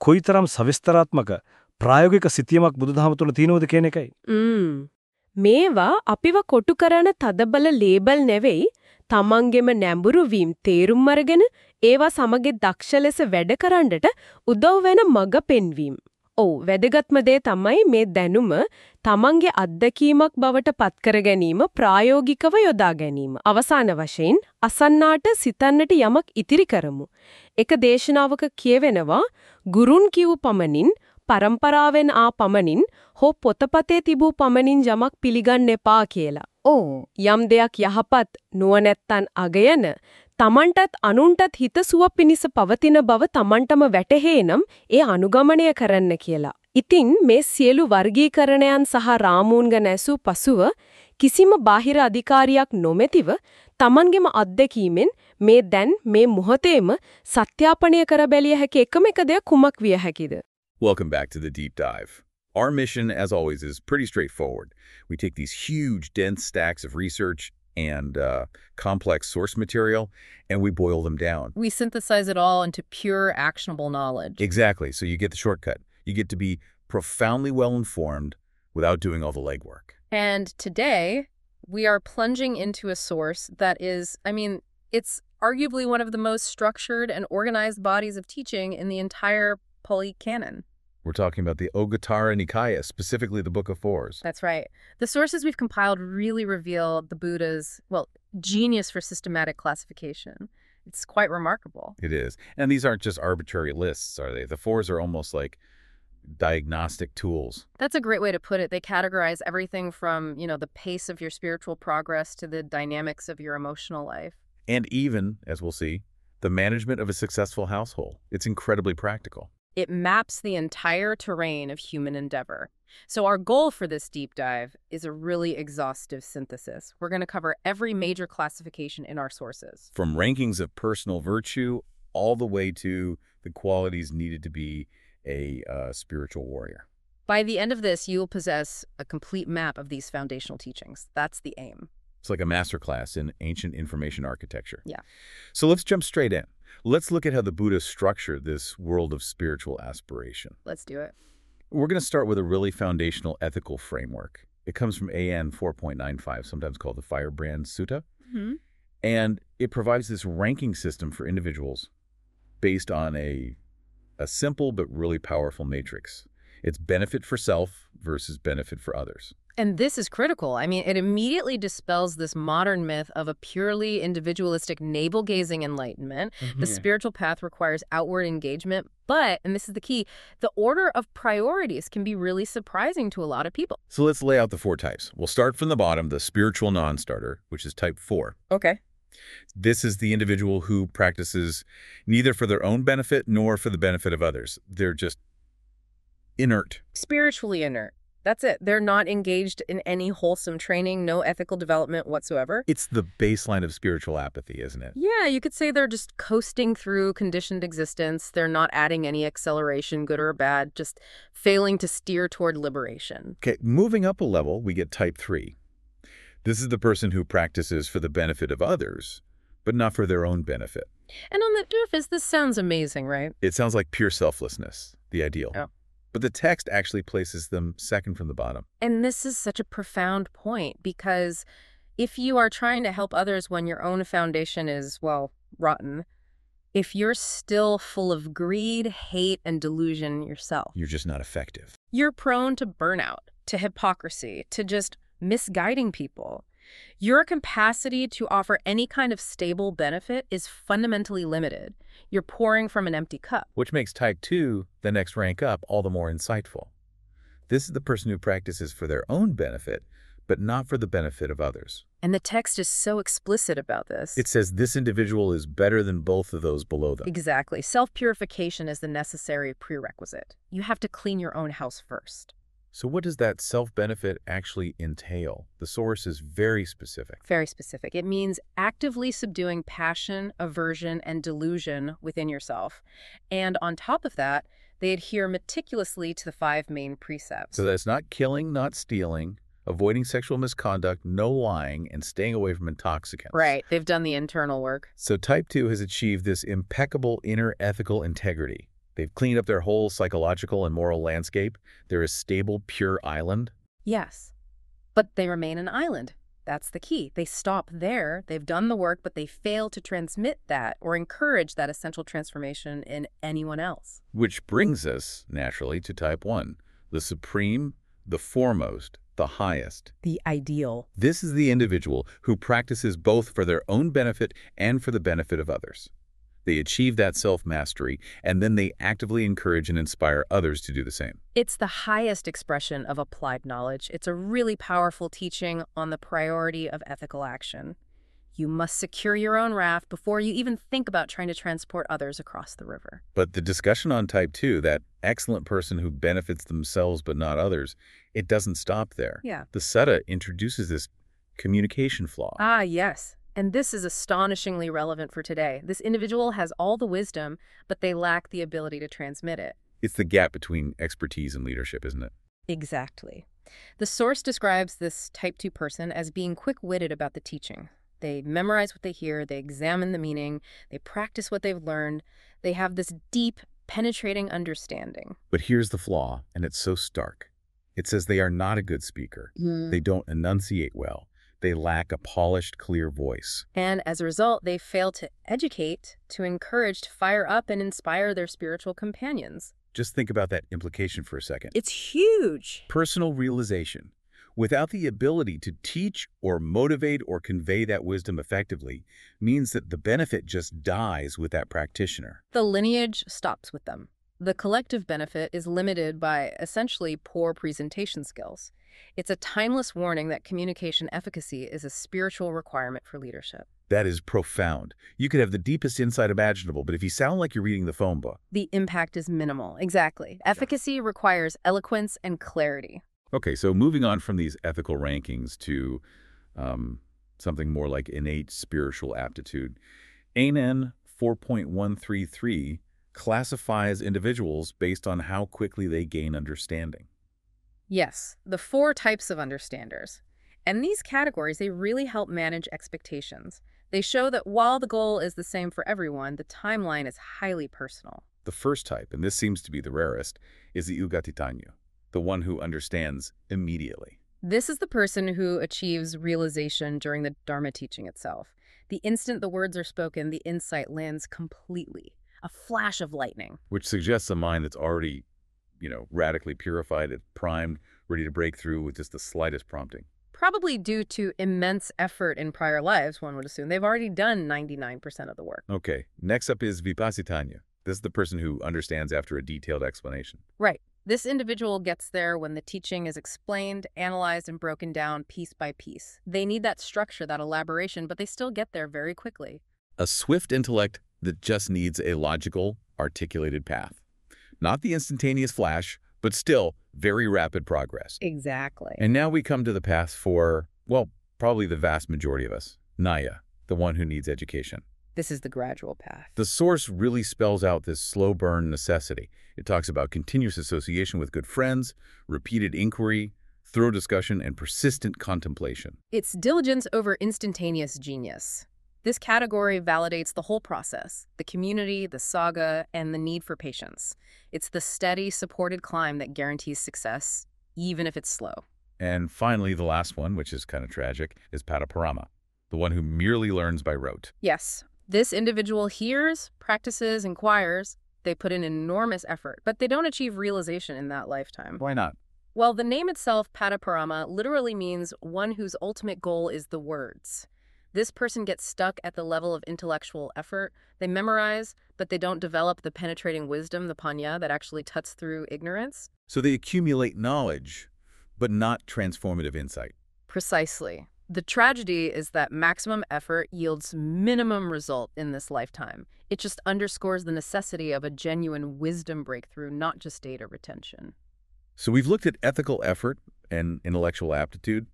කොයිතරම් සවිස්තරාත්මක ප්‍රායෝගික සිතියමක් බුදුදහම තුළ තියෙනවද කියන එකයි. ම්ම්. මේවා අපිව කොටු කරන තදබල ලේබල් නෙවෙයි තමන්ගෙම නැඹුරු වීම තේරුම් අරගෙන ඒවා සමග දක්ෂ ලෙස වැඩ කරන්නට උදව් වෙන මඟ පෙන්වීම. ඔව් වැදගත්ම දේ තමයි මේ දැනුම තමන්ගේ අත්දැකීමක් බවට පත්කර ගැනීම ප්‍රායෝගිකව යොදා ගැනීම. අවසාන වශයෙන් අසන්නාට සිතන්නට යමක් ඉතිරි කරමු. එක දේශනාවක කියවෙනවා ගුරුන් කිව් පමණින් පරම්පරාවෙන් ආ පමණින් හෝ පොතපතේ තිබූ පමණින් යමක් පිළිගන්න එපා කියලා. ඕ යම් දෙයක් යහපත් නුවණැත්තන් අගයන තමන්ටත් අනුන්ටත් හිතසුව පිණිස පවතින බව තමන්ටම වැටහෙනම් ඒ අනුගමනය කරන්න කියලා. ඉතින් මේ සියලු වර්ගීකරණයන් සහ රාමූන්ග නැසූ පසුව කිසිම බාහිර අධිකාරියක් නොමැතිව තමන්ගෙම අත්දැකීමෙන් මේ දැන් මේ මොහොතේම සත්‍යාපනය කර බැලිය හැකි එකම එක දෙයක් කුමක් විය හැකිද? Welcome back to the deep dive. Our mission, as always, is pretty straightforward. We take these huge, dense stacks of research and uh, complex source material, and we boil them down. We synthesize it all into pure, actionable knowledge. Exactly. So you get the shortcut. You get to be profoundly well-informed without doing all the legwork. And today, we are plunging into a source that is, I mean, it's arguably one of the most structured and organized bodies of teaching in the entire Pali Canon. We're talking about the Anguttara Nikaya, specifically the Book of Fours. That's right. The sources we've compiled really reveal the Buddha's, well, genius for systematic classification. It's quite remarkable. It is. And these aren't just arbitrary lists, are they? The fours are almost like diagnostic tools. That's a great way to put it. They categorize everything from, you know, the pace of your spiritual progress to the dynamics of your emotional life. And even, as we'll see, the management of a successful household. It's incredibly practical. It maps the entire terrain of human endeavor. So our goal for this deep dive is a really exhaustive synthesis. We're going to cover every major classification in our sources. From rankings of personal virtue all the way to the qualities needed to be a uh, spiritual warrior. By the end of this, you will possess a complete map of these foundational teachings. That's the aim. It's like a masterclass in ancient information architecture. Yeah. So let's jump straight in. Let's look at how the Buddha structured this world of spiritual aspiration. Let's do it. We're going to start with a really foundational ethical framework. It comes from AN 4.95, sometimes called the Firebrand Sutta. hmm And it provides this ranking system for individuals based on a, a simple but really powerful matrix. It's benefit for self versus benefit for others. And this is critical. I mean, it immediately dispels this modern myth of a purely individualistic navel-gazing enlightenment. Mm-hmm, the spiritual path requires outward engagement, but, and this is the key, the order of priorities can be really surprising to a lot of people. So let's lay out the four types. We'll start from the bottom, the spiritual non-starter, which is type 4. Okay. This is the individual who practices neither for their own benefit nor for the benefit of others. They're just inert. Spiritually inert. That's it. They're not engaged in any wholesome training, no ethical development whatsoever. It's the baseline of spiritual apathy, isn't it? Yeah, you could say they're just coasting through conditioned existence. They're not adding any acceleration, good or bad, just failing to steer toward liberation. Okay, moving up a level, we get type 3. This is the person who practices for the benefit of others, but not for their own benefit. And on the surface, this sounds amazing, right? It sounds like pure selflessness, the ideal. Yeah. But the text actually places them second from the bottom. And this is such a profound point because if you are trying to help others when your own foundation is, well, rotten, if you're still full of greed, hate, and delusion yourself, You're just not effective. you're prone to burnout, to hypocrisy, to just misguiding people. Your capacity to offer any kind of stable benefit is fundamentally limited. You're pouring from an empty cup. Which makes type 2, the next rank up, all the more insightful. This is the person who practices for their own benefit, but not for the benefit of others. And the text is so explicit about this. It says this individual is better than both of those below them. Exactly. Self-purification is the necessary prerequisite. You have to clean your own house first. So what does that self-benefit actually entail? The source is very specific. Very specific. It means actively subduing passion, aversion, and delusion within yourself. And on top of that, they adhere meticulously to the five main precepts. So that's not killing, not stealing, avoiding sexual misconduct, no lying, and staying away from intoxicants. Right. They've done the internal work. So type 2 has achieved this impeccable inner ethical integrity. They've cleaned up their whole psychological and moral landscape. They're a stable, pure island. Yes. But they remain an island. That's the key. They stop there, they've done the work, but they fail to transmit that or encourage that essential transformation in anyone else. Which brings us, naturally, to type 1, the supreme, the foremost, the highest. The ideal. This is the individual who practices both for their own benefit and for the benefit of others. They achieve that self-mastery, and then they actively encourage and inspire others to do the same. It's the highest expression of applied knowledge. It's a really powerful teaching on the priority of ethical action. You must secure your own raft before you even think about trying to transport others across the river. But the discussion on type 2, that excellent person who benefits themselves but not others, it doesn't stop there. Yeah. The Sutta introduces this communication flaw. Ah, yes. And this is astonishingly relevant for today. This individual has all the wisdom, but they lack the ability to transmit it. It's the gap between expertise and leadership, isn't it? Exactly. The source describes this type 2 person as being quick-witted about the teaching. They memorize what they hear, they examine the meaning, they practice what they've learned. They have this deep, penetrating understanding. But here's the flaw, and it's so stark. It says they are not a good speaker. Hmm. They don't enunciate well. They lack a polished, clear voice. And as a result, they fail to educate, to encourage, to fire up and inspire their spiritual companions. Just think about that implication for a second. It's huge. personal realization. Without the ability to teach or motivate or convey that wisdom effectively means that the benefit just dies with that practitioner. The lineage stops with them. The collective benefit is limited by essentially poor presentation skills. It's a timeless warning that communication efficacy is a spiritual requirement for leadership. That is profound. You could have the deepest insight imaginable, but if you sound like you're reading the phone book. The impact is minimal. Exactly. Efficacy requires eloquence and clarity. Okay, so moving on from these ethical rankings to um, something more like innate spiritual aptitude. ANN 4.133 classifies individuals based on how quickly they gain understanding. Yes, the four types of understanders. And these categories, they really help manage expectations. They show that while the goal is the same for everyone, the timeline is highly personal. The first type, and this seems to be the rarest, is the Ugghatitannu, the one who understands immediately. This is the person who achieves realization during the Dharma teaching itself. The instant the words are spoken, the insight lands completely. A flash of lightning. which suggests a mind that's already, you know, radically purified, it's primed, ready to break through with just the slightest prompting. Probably due to immense effort in prior lives, one would assume. They've already done 99% of the work. Okay, next up is Vipacitannu. This is the person who understands after a detailed explanation. Right. This individual gets there when the teaching is explained, analyzed, and broken down piece by piece. They need that structure, that elaboration, but they still get there very quickly. A swift intellect that just needs a logical, articulated path. Not the instantaneous flash, but still very rapid progress. Exactly. And now we come to the path for, well, probably the vast majority of us. Neyya, the one who needs education. This is the gradual path. The source really spells out this slow burn necessity. It talks about continuous association with good friends, repeated inquiry, thorough discussion, and persistent contemplation. It's diligence over instantaneous genius. This category validates the whole process the community, the sangha, and the need for patience. It's the steady, supported climb that guarantees success, even if it's slow. And finally, the last one, which is kind of tragic, is Padaparama, the one who merely learns by rote. Yes, this individual hears, practices, inquires. They put in enormous effort, but they don't achieve realization in that lifetime. Why not? Well, the name itself, Padaparama, literally means one whose ultimate goal is the words. This person gets stuck at the level of intellectual effort. They memorize, but they don't develop the penetrating wisdom, the panya, that actually cuts through ignorance. So they accumulate knowledge, but not transformative insight. Precisely. The tragedy is that maximum effort yields minimum result in this lifetime. It just underscores the necessity of a genuine wisdom breakthrough, not just data retention. So we've looked at ethical effort and intellectual aptitude.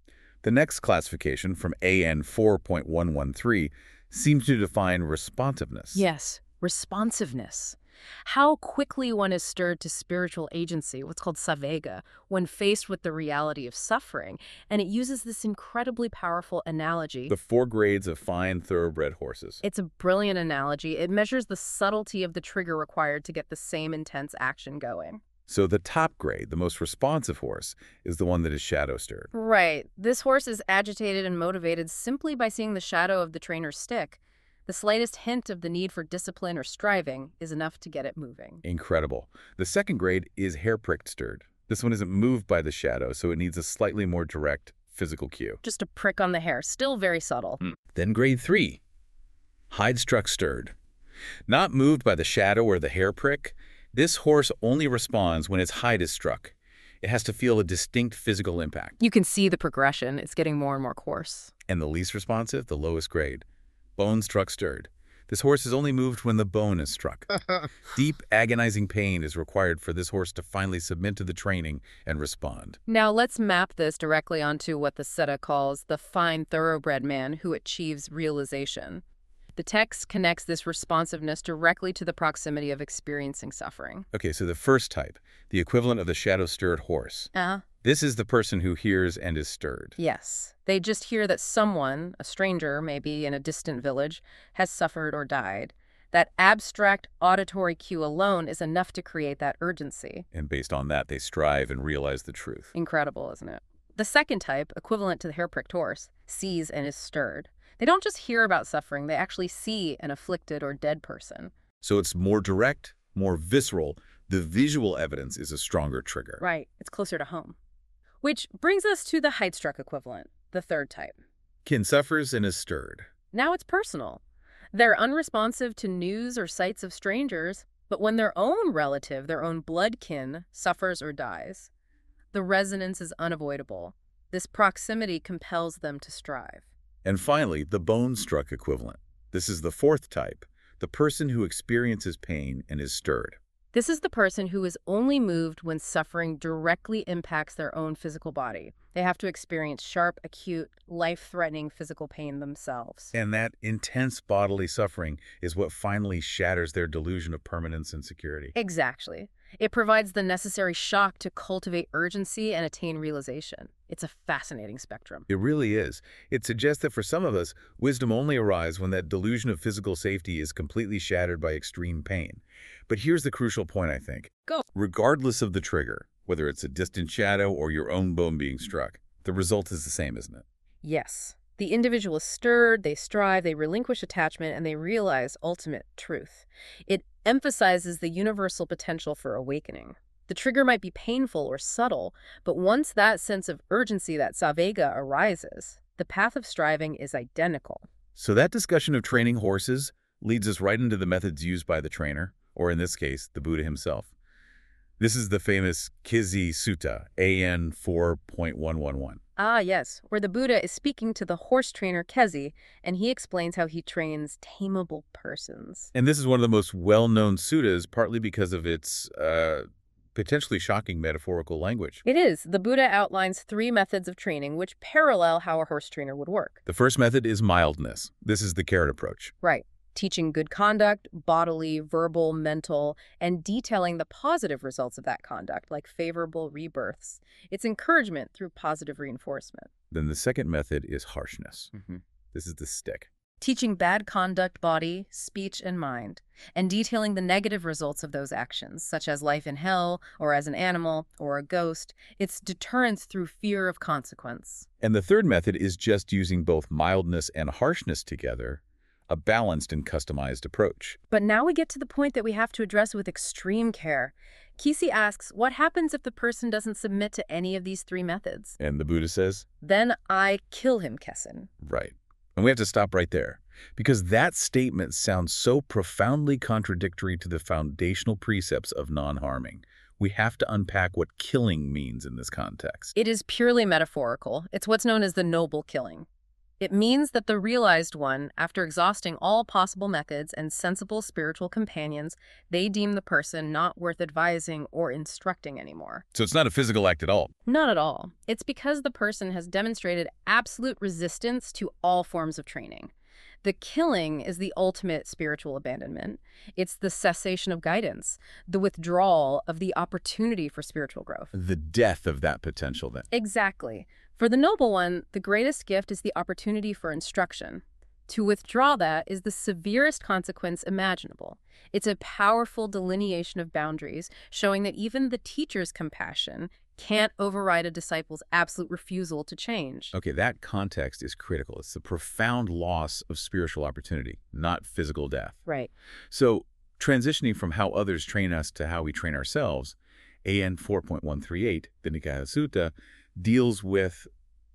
The next classification from AN 4.113 seems to define responsiveness. Yes, responsiveness. How quickly one is stirred to spiritual agency, what's called samvega, when faced with the reality of suffering. And it uses this incredibly powerful analogy. The four grades of fine thoroughbred horses. It's a brilliant analogy. It measures the subtlety of the trigger required to get the same intense action going. So the top grade, the most responsive horse, is the one that is shadow stirred. Right. This horse is agitated and motivated simply by seeing the shadow of the trainer's stick. The slightest hint of the need for discipline or striving is enough to get it moving. Incredible. The second grade is hair pricked stirred. This one isn't moved by the shadow, so it needs a slightly more direct physical cue. Just a prick on the hair, still very subtle. Hmm. Then grade three, hide struck stirred. Not moved by the shadow or the hair prick, this horse only responds when its hide is struck. It has to feel a distinct physical impact. You can see the progression. It's getting more and more coarse. And the least responsive, the lowest grade, bone struck stirred. This horse is only moved when the bone is struck. Deep, agonizing pain is required for this horse to finally submit to the training and respond. Now let's map this directly onto what the Sutta calls the fine thoroughbred man who achieves realization. The text connects this responsiveness directly to the proximity of experiencing suffering. Okay, so the first type, the equivalent of the shadow stirred horse. Uh-huh. This is the person who hears and is stirred. Yes. They just hear that someone, a stranger maybe in a distant village, has suffered or died. That abstract auditory cue alone is enough to create that urgency. And based on that, they strive and realize the truth. Incredible, isn't it? The second type, equivalent to the hair-pricked horse, sees and is stirred. They don't just hear about suffering, they actually see an afflicted or dead person. So it's more direct, more visceral. The visual evidence is a stronger trigger. Right. It's closer to home. Which brings us to the height-struck equivalent, the third type. Kin suffers and is stirred. Now it's personal. They're unresponsive to news or sights of strangers, but when their own relative, their own blood kin, suffers or dies, the resonance is unavoidable. This proximity compels them to strive. And finally, the bone-struck equivalent. This is the fourth type, the person who experiences pain and is stirred. This is the person who is only moved when suffering directly impacts their own physical body. They have to experience sharp, acute, life-threatening physical pain themselves. And that intense bodily suffering is what finally shatters their delusion of permanence and security. Exactly. It provides the necessary shock to cultivate urgency and attain realization. It's a fascinating spectrum. It really is. It suggests that for some of us, wisdom only arrives when that delusion of physical safety is completely shattered by extreme pain. But here's the crucial point, I think. Go. Regardless of the trigger, whether it's a distant shadow or your own bone being struck, the result is the same, isn't it? Yes. The individual is stirred, they strive, they relinquish attachment, and they realize ultimate truth. It emphasizes the universal potential for awakening. The trigger might be painful or subtle, but once that sense of urgency, that samvega, arises, the path of striving is identical. So that discussion of training horses leads us right into the methods used by the trainer, or in this case, the Buddha himself. This is the famous Kesi Sutta, AN 4.111. Ah, yes, where the Buddha is speaking to the horse trainer Kesi, and he explains how he trains tameable persons. And this is one of the most well-known suttas, partly because of its uh, potentially shocking metaphorical language. It is. The Buddha outlines three methods of training which parallel how a horse trainer would work. The first method is mildness. This is the carrot approach. Right. Teaching good conduct, bodily, verbal, mental, and detailing the positive results of that conduct, like favorable rebirths. It's encouragement through positive reinforcement. Then the second method is harshness. Mm-hmm. This is the stick. Teaching bad conduct, body, speech, and mind, and detailing the negative results of those actions, such as life in hell, or as an animal, or a ghost. It's deterrence through fear of consequence. And the third method is just using both mildness and harshness together, a balanced and customized approach. But now we get to the point that we have to address with extreme care. Kesi asks, what happens if the person doesn't submit to any of these three methods? And the Buddha says, Then I kill him, Kessin. right. And we have to stop right there, because that statement sounds so profoundly contradictory to the foundational precepts of non-harming. We have to unpack what killing means in this context. It is purely metaphorical. It's what's known as the noble killing. It means that the realized one, after exhausting all possible methods and sensible spiritual companions, they deem the person not worth advising or instructing anymore. So it's not a physical act at all. Not at all. It's because the person has demonstrated absolute resistance to all forms of training. The killing is the ultimate spiritual abandonment. It's the cessation of guidance, the withdrawal of the opportunity for spiritual growth. The death of that potential, then. Exactly. For the noble one, the greatest gift is the opportunity for instruction. To withdraw that is the severest consequence imaginable. It's a powerful delineation of boundaries, showing that even the teacher's compassion can't override a disciple's absolute refusal to change. Okay, that context is critical. It's the profound loss of spiritual opportunity, not physical death. Right. So, transitioning from how others train us to how we train ourselves, AN 4.138, the Nikattha Sutta, deals with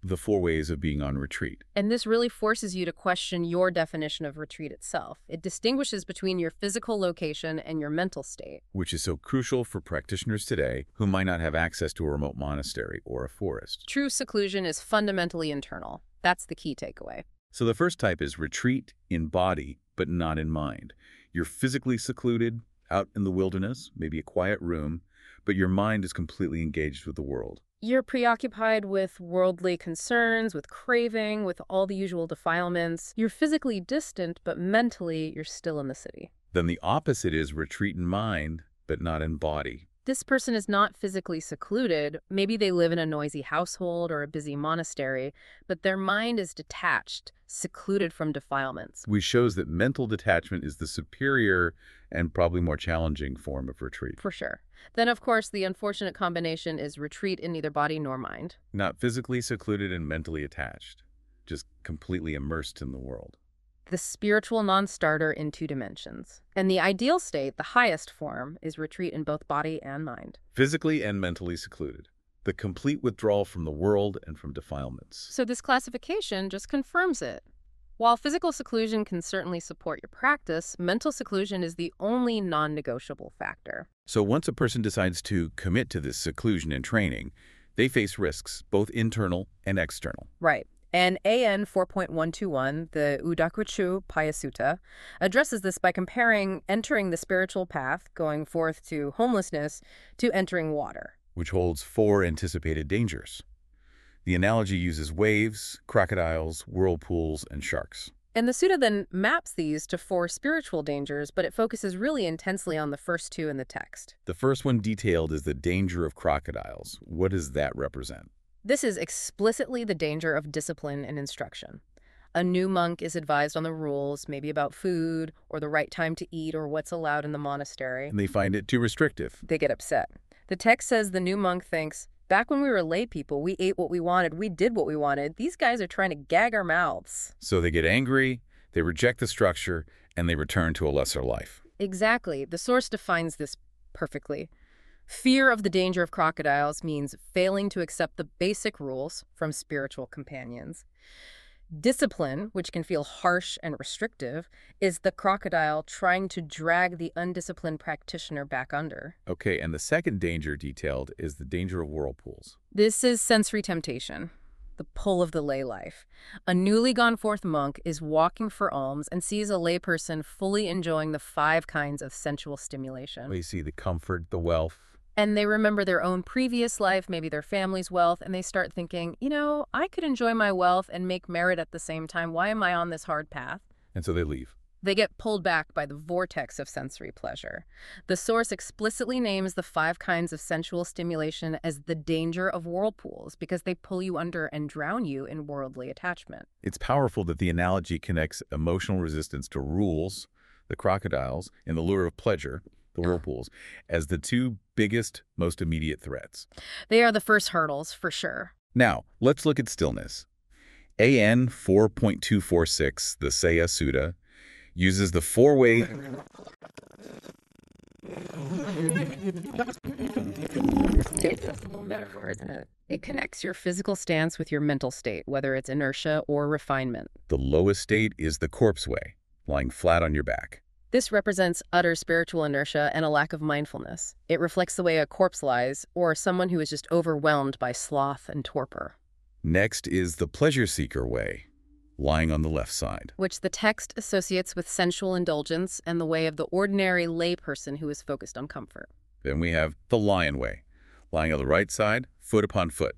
the four ways of being on retreat. And this really forces you to question your definition of retreat itself. It distinguishes between your physical location and your mental state. which is so crucial for practitioners today who might not have access to a remote monastery or a forest. True seclusion is fundamentally internal. That's the key takeaway. So the first type is retreat in body, but not in mind. You're physically secluded, out in the wilderness, maybe a quiet room, but your mind is completely engaged with the world. You're preoccupied with worldly concerns, with craving, with all the usual defilements. You're physically distant, but mentally, you're still in the city. Then the opposite is retreat in mind, but not in body. This person is not physically secluded. Maybe they live in a noisy household or a busy monastery, but their mind is detached, secluded from defilements. Which shows that mental detachment is the superior and probably more challenging form of retreat. For sure. Then, of course, the unfortunate combination is retreat in neither body nor mind. Not physically secluded and mentally attached, just completely immersed in the world. The spiritual non starter in two dimensions. And the ideal state, the highest form, is retreat in both body and mind. physically and mentally secluded, the complete withdrawal from the world and from defilements. So, this classification just confirms it. While physical seclusion can certainly support your practice, mental seclusion is the only non negotiable factor. So once a person decides to commit to this seclusion and training, they face risks, both internal and external. Right. And AN 4.121, the Udakuchu Paya Sutta, addresses this by comparing entering the spiritual path, going forth to homelessness, to entering water. which holds four anticipated dangers. The analogy uses waves, crocodiles, whirlpools, and sharks. And the Sutta then maps these to four spiritual dangers, but it focuses really intensely on the first two in the text. The first one detailed is the danger of crocodiles. What does that represent? This is explicitly the danger of discipline and instruction. A new monk is advised on the rules, maybe about food, or the right time to eat, or what's allowed in the monastery. And they find it too restrictive. They get upset. The text says the new monk thinks, Back when we were lay people, we ate what we wanted, we did what we wanted. These guys are trying to gag our mouths. So they get angry, they reject the structure, and they return to a lesser life. Exactly. The source defines this perfectly. Fear of the danger of crocodiles means failing to accept the basic rules from spiritual companions. Discipline, which can feel harsh and restrictive, is the crocodile trying to drag the undisciplined practitioner back under. Okay, and the second danger detailed is the danger of whirlpools. This is sensory temptation, the pull of the lay life. A newly gone forth monk is walking for alms and sees a layperson fully enjoying the five kinds of sensual stimulation. We see the comfort, the wealth. And they remember their own previous life, maybe their family's wealth, and they start thinking, you know, I could enjoy my wealth and make merit at the same time. Why am I on this hard path? And so they leave. They get pulled back by the vortex of sensory pleasure. The source explicitly names the five kinds of sensual stimulation as the danger of whirlpools because they pull you under and drown you in worldly attachment. It's powerful that the analogy connects emotional resistance to rules, the crocodiles, and the lure of pleasure, the ah. whirlpools, as the two biggest, most immediate threats. They are the first hurdles, for sure. Now, let's look at stillness. AN 4.246, the Saya Sutta, uses the four-way It connects your physical stance with your mental state, whether it's inertia or refinement. The lowest state is the corpse way, lying flat on your back. This represents utter spiritual inertia and a lack of mindfulness. It reflects the way a corpse lies, or someone who is just overwhelmed by sloth and torpor, Next is the pleasure seeker way, lying on the left side. which the text associates with sensual indulgence and the way of the ordinary layperson who is focused on comfort. Then we have the lion way, lying on the right side, foot upon foot.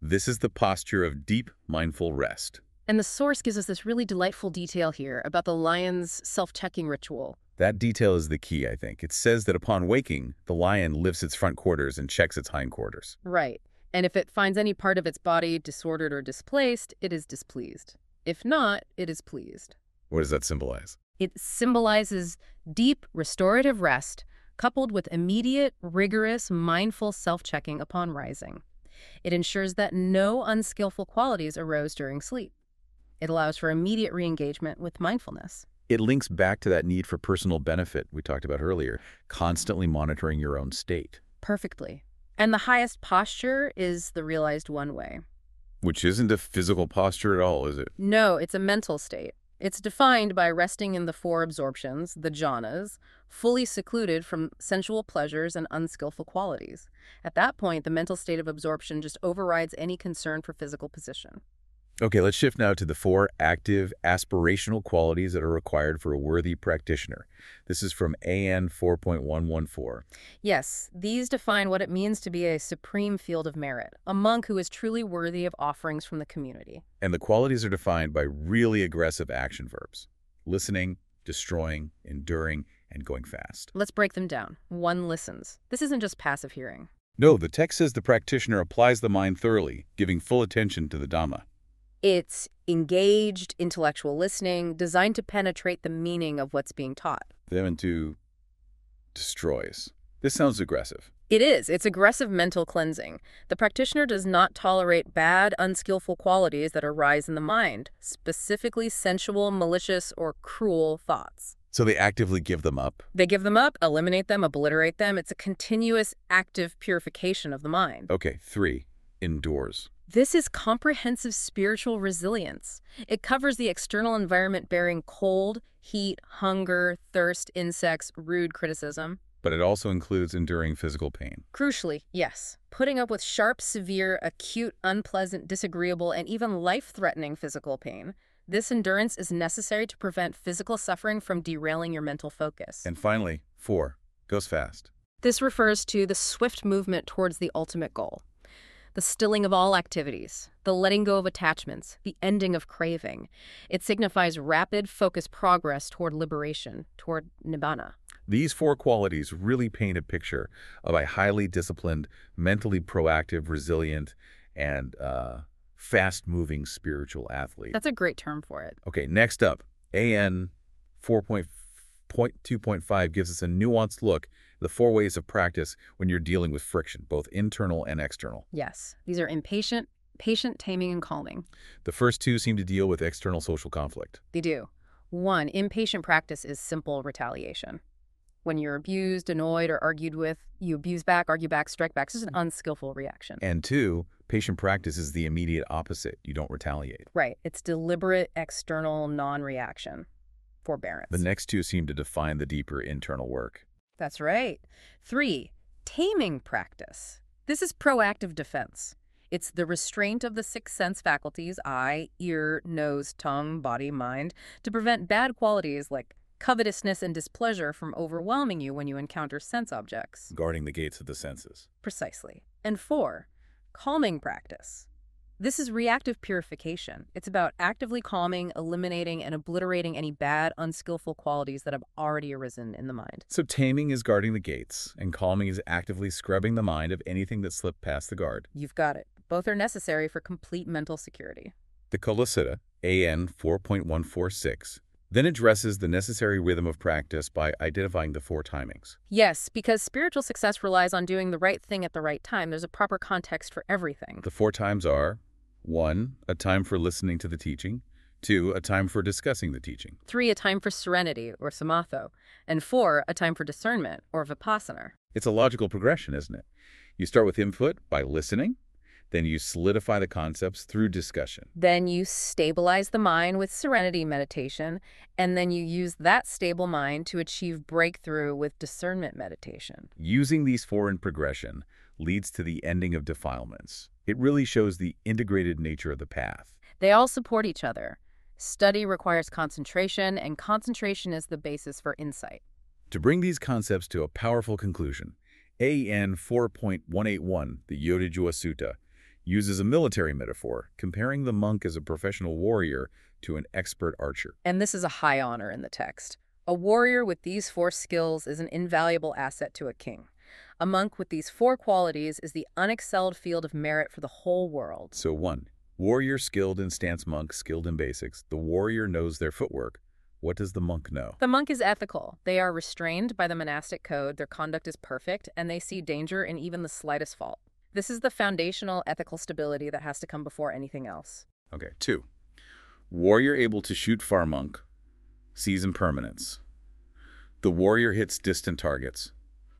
This is the posture of deep, mindful rest. And the source gives us this really delightful detail here about the lion's self-checking ritual. That detail is the key, I think. It says that upon waking, the lion lifts its front quarters and checks its hind quarters. Right. And if it finds any part of its body disordered or displaced, it is displeased. If not, it is pleased. What does that symbolize? It symbolizes deep restorative rest coupled with immediate, rigorous, mindful self-checking upon rising. It ensures that no unskillful qualities arose during sleep. It allows for immediate re-engagement with mindfulness. It links back to that need for personal benefit we talked about earlier, constantly monitoring your own state, Perfectly. And the highest posture is the realized one way. which isn't a physical posture at all, is it? No, it's a mental state. It's defined by resting in the four absorptions, the jhanas, fully secluded from sensual pleasures and unskillful qualities. At that point, the mental state of absorption just overrides any concern for physical position. Okay, let's shift now to the four active aspirational qualities that are required for a worthy practitioner. This is from AN 4.114. Yes, these define what it means to be a supreme field of merit, a monk who is truly worthy of offerings from the community. And the qualities are defined by really aggressive action verbs. Listening, destroying, enduring, and going fast. Let's break them down. One listens. This isn't just passive hearing. No, the text says the practitioner applies the mind thoroughly, giving full attention to the Dhamma. It's engaged, intellectual listening, designed to penetrate the meaning of what's being taught. Then to destroys. This sounds aggressive. It is. It's aggressive mental cleansing. The practitioner does not tolerate bad, unskillful qualities that arise in the mind, specifically sensual, malicious, or cruel thoughts. So they actively give them up. They give them up, eliminate them, obliterate them. It's a continuous, active purification of the mind. Okay, three, endures. This is comprehensive spiritual resilience. It covers the external environment bearing cold, heat, hunger, thirst, insects, rude criticism. But it also includes enduring physical pain. Crucially, yes, putting up with sharp, severe, acute, unpleasant, disagreeable, and even life-threatening physical pain. This endurance is necessary to prevent physical suffering from derailing your mental focus. And finally, four, goes fast. This refers to the swift movement towards the ultimate goal. The stilling of all activities, the letting go of attachments, the ending of craving. It signifies rapid, focused progress toward liberation, toward nibbana. These four qualities really paint a picture of a highly disciplined, mentally proactive, resilient, and uh, fast-moving spiritual athlete. That's a great term for it. Okay, next up, AN 4.2.5 gives us a nuanced look the four ways of practice when you're dealing with friction, both internal and external. Yes, these are impatient, patient, taming, and calming. The first two seem to deal with external social conflict. They do. One, impatient practice is simple retaliation. When you're abused, annoyed, or argued with, you abuse back, argue back, strike back. This is an mm-hmm. unskillful reaction. And two, patient practice is the immediate opposite. You don't retaliate. Right. It's deliberate, external, non-reaction. Forbearance. The next two seem to define the deeper internal work. That's right. Three, taming practice. This is proactive defense. It's the restraint of the six sense faculties, eye, ear, nose, tongue, body, mind, to prevent bad qualities like covetousness and displeasure from overwhelming you when you encounter sense objects. Guarding the gates of the senses. Precisely. And four, calming practice. This is reactive purification. It's about actively calming, eliminating, and obliterating any bad, unskillful qualities that have already arisen in the mind. So taming is guarding the gates, and calming is actively scrubbing the mind of anything that slipped past the guard. You've got it. Both are necessary for complete mental security. The Kulasiddha, AN 4.146, then addresses the necessary rhythm of practice by identifying the four timings. Yes, because spiritual success relies on doing the right thing at the right time. There's a proper context for everything. The four times are 1. A time for listening to the teaching. 2. A time for discussing the teaching. Three, a time for serenity, or samatha. And four, a time for discernment, or vipassana. It's a logical progression, isn't it? You start with input by listening, then you solidify the concepts through discussion. Then you stabilize the mind with serenity meditation, and then you use that stable mind to achieve breakthrough with discernment meditation. Using these four in progression leads to the ending of defilements. It really shows the integrated nature of the path. They all support each other. Study requires concentration, and concentration is the basis for insight. To bring these concepts to a powerful conclusion, AN 4.181, the Yodhajiva Sutta, uses a military metaphor, comparing the monk as a professional warrior to an expert archer. And this is a high honor in the text. A warrior with these four skills is an invaluable asset to a king. A monk with these four qualities is the unexcelled field of merit for the whole world. So 1. Warrior skilled in stance monk skilled in basics. The warrior knows their footwork. What does the monk know? The monk is ethical. They are restrained by the monastic code, their conduct is perfect, and they see danger in even the slightest fault. This is the foundational ethical stability that has to come before anything else. Okay, two. Warrior able to shoot far monk, sees impermanence. The warrior hits distant targets.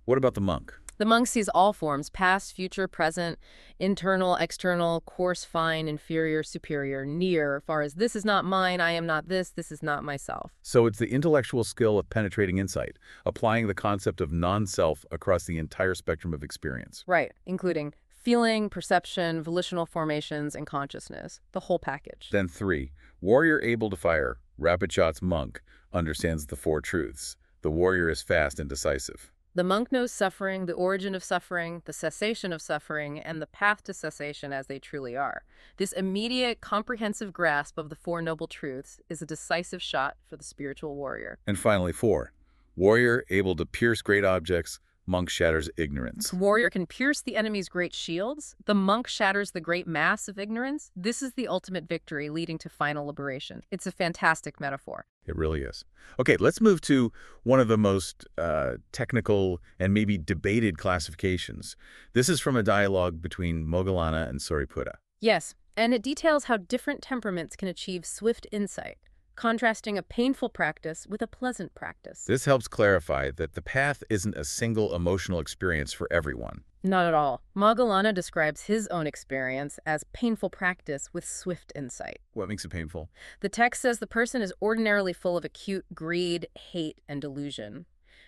What about the monk? The monk sees all forms past, future, present, internal, external, coarse, fine, inferior, superior, near, far as this is not mine, I am not this, this is not myself. So it's the intellectual skill of penetrating insight, applying the concept of non-self across the entire spectrum of experience. Right, including feeling, perception, volitional formations, and consciousness. The whole package. Then three, warrior able to fire, rapid shots monk, understands the four truths. The warrior is fast and decisive. The monk knows suffering, the origin of suffering, the cessation of suffering, and the path to cessation as they truly are. This immediate, comprehensive grasp of the Four Noble Truths is a decisive shot for the spiritual warrior. And finally four, warrior able to pierce great objects, monk shatters ignorance. Warrior can pierce the enemy's great shields. The monk shatters the great mass of ignorance. This is the ultimate victory leading to final liberation. It's a fantastic metaphor. It really is. Okay, let's move to one of the most uh, technical and maybe debated classifications. This is from a dialogue between Moggallana and Sariputta. Yes, and it details how different temperaments can achieve swift insight, contrasting a painful practice with a pleasant practice. This helps clarify that the path isn't a single emotional experience for everyone. Not at all. Moggallana describes his own experience as painful practice with swift insight. What makes it painful? The text says the person is ordinarily full of acute greed, hate, and delusion,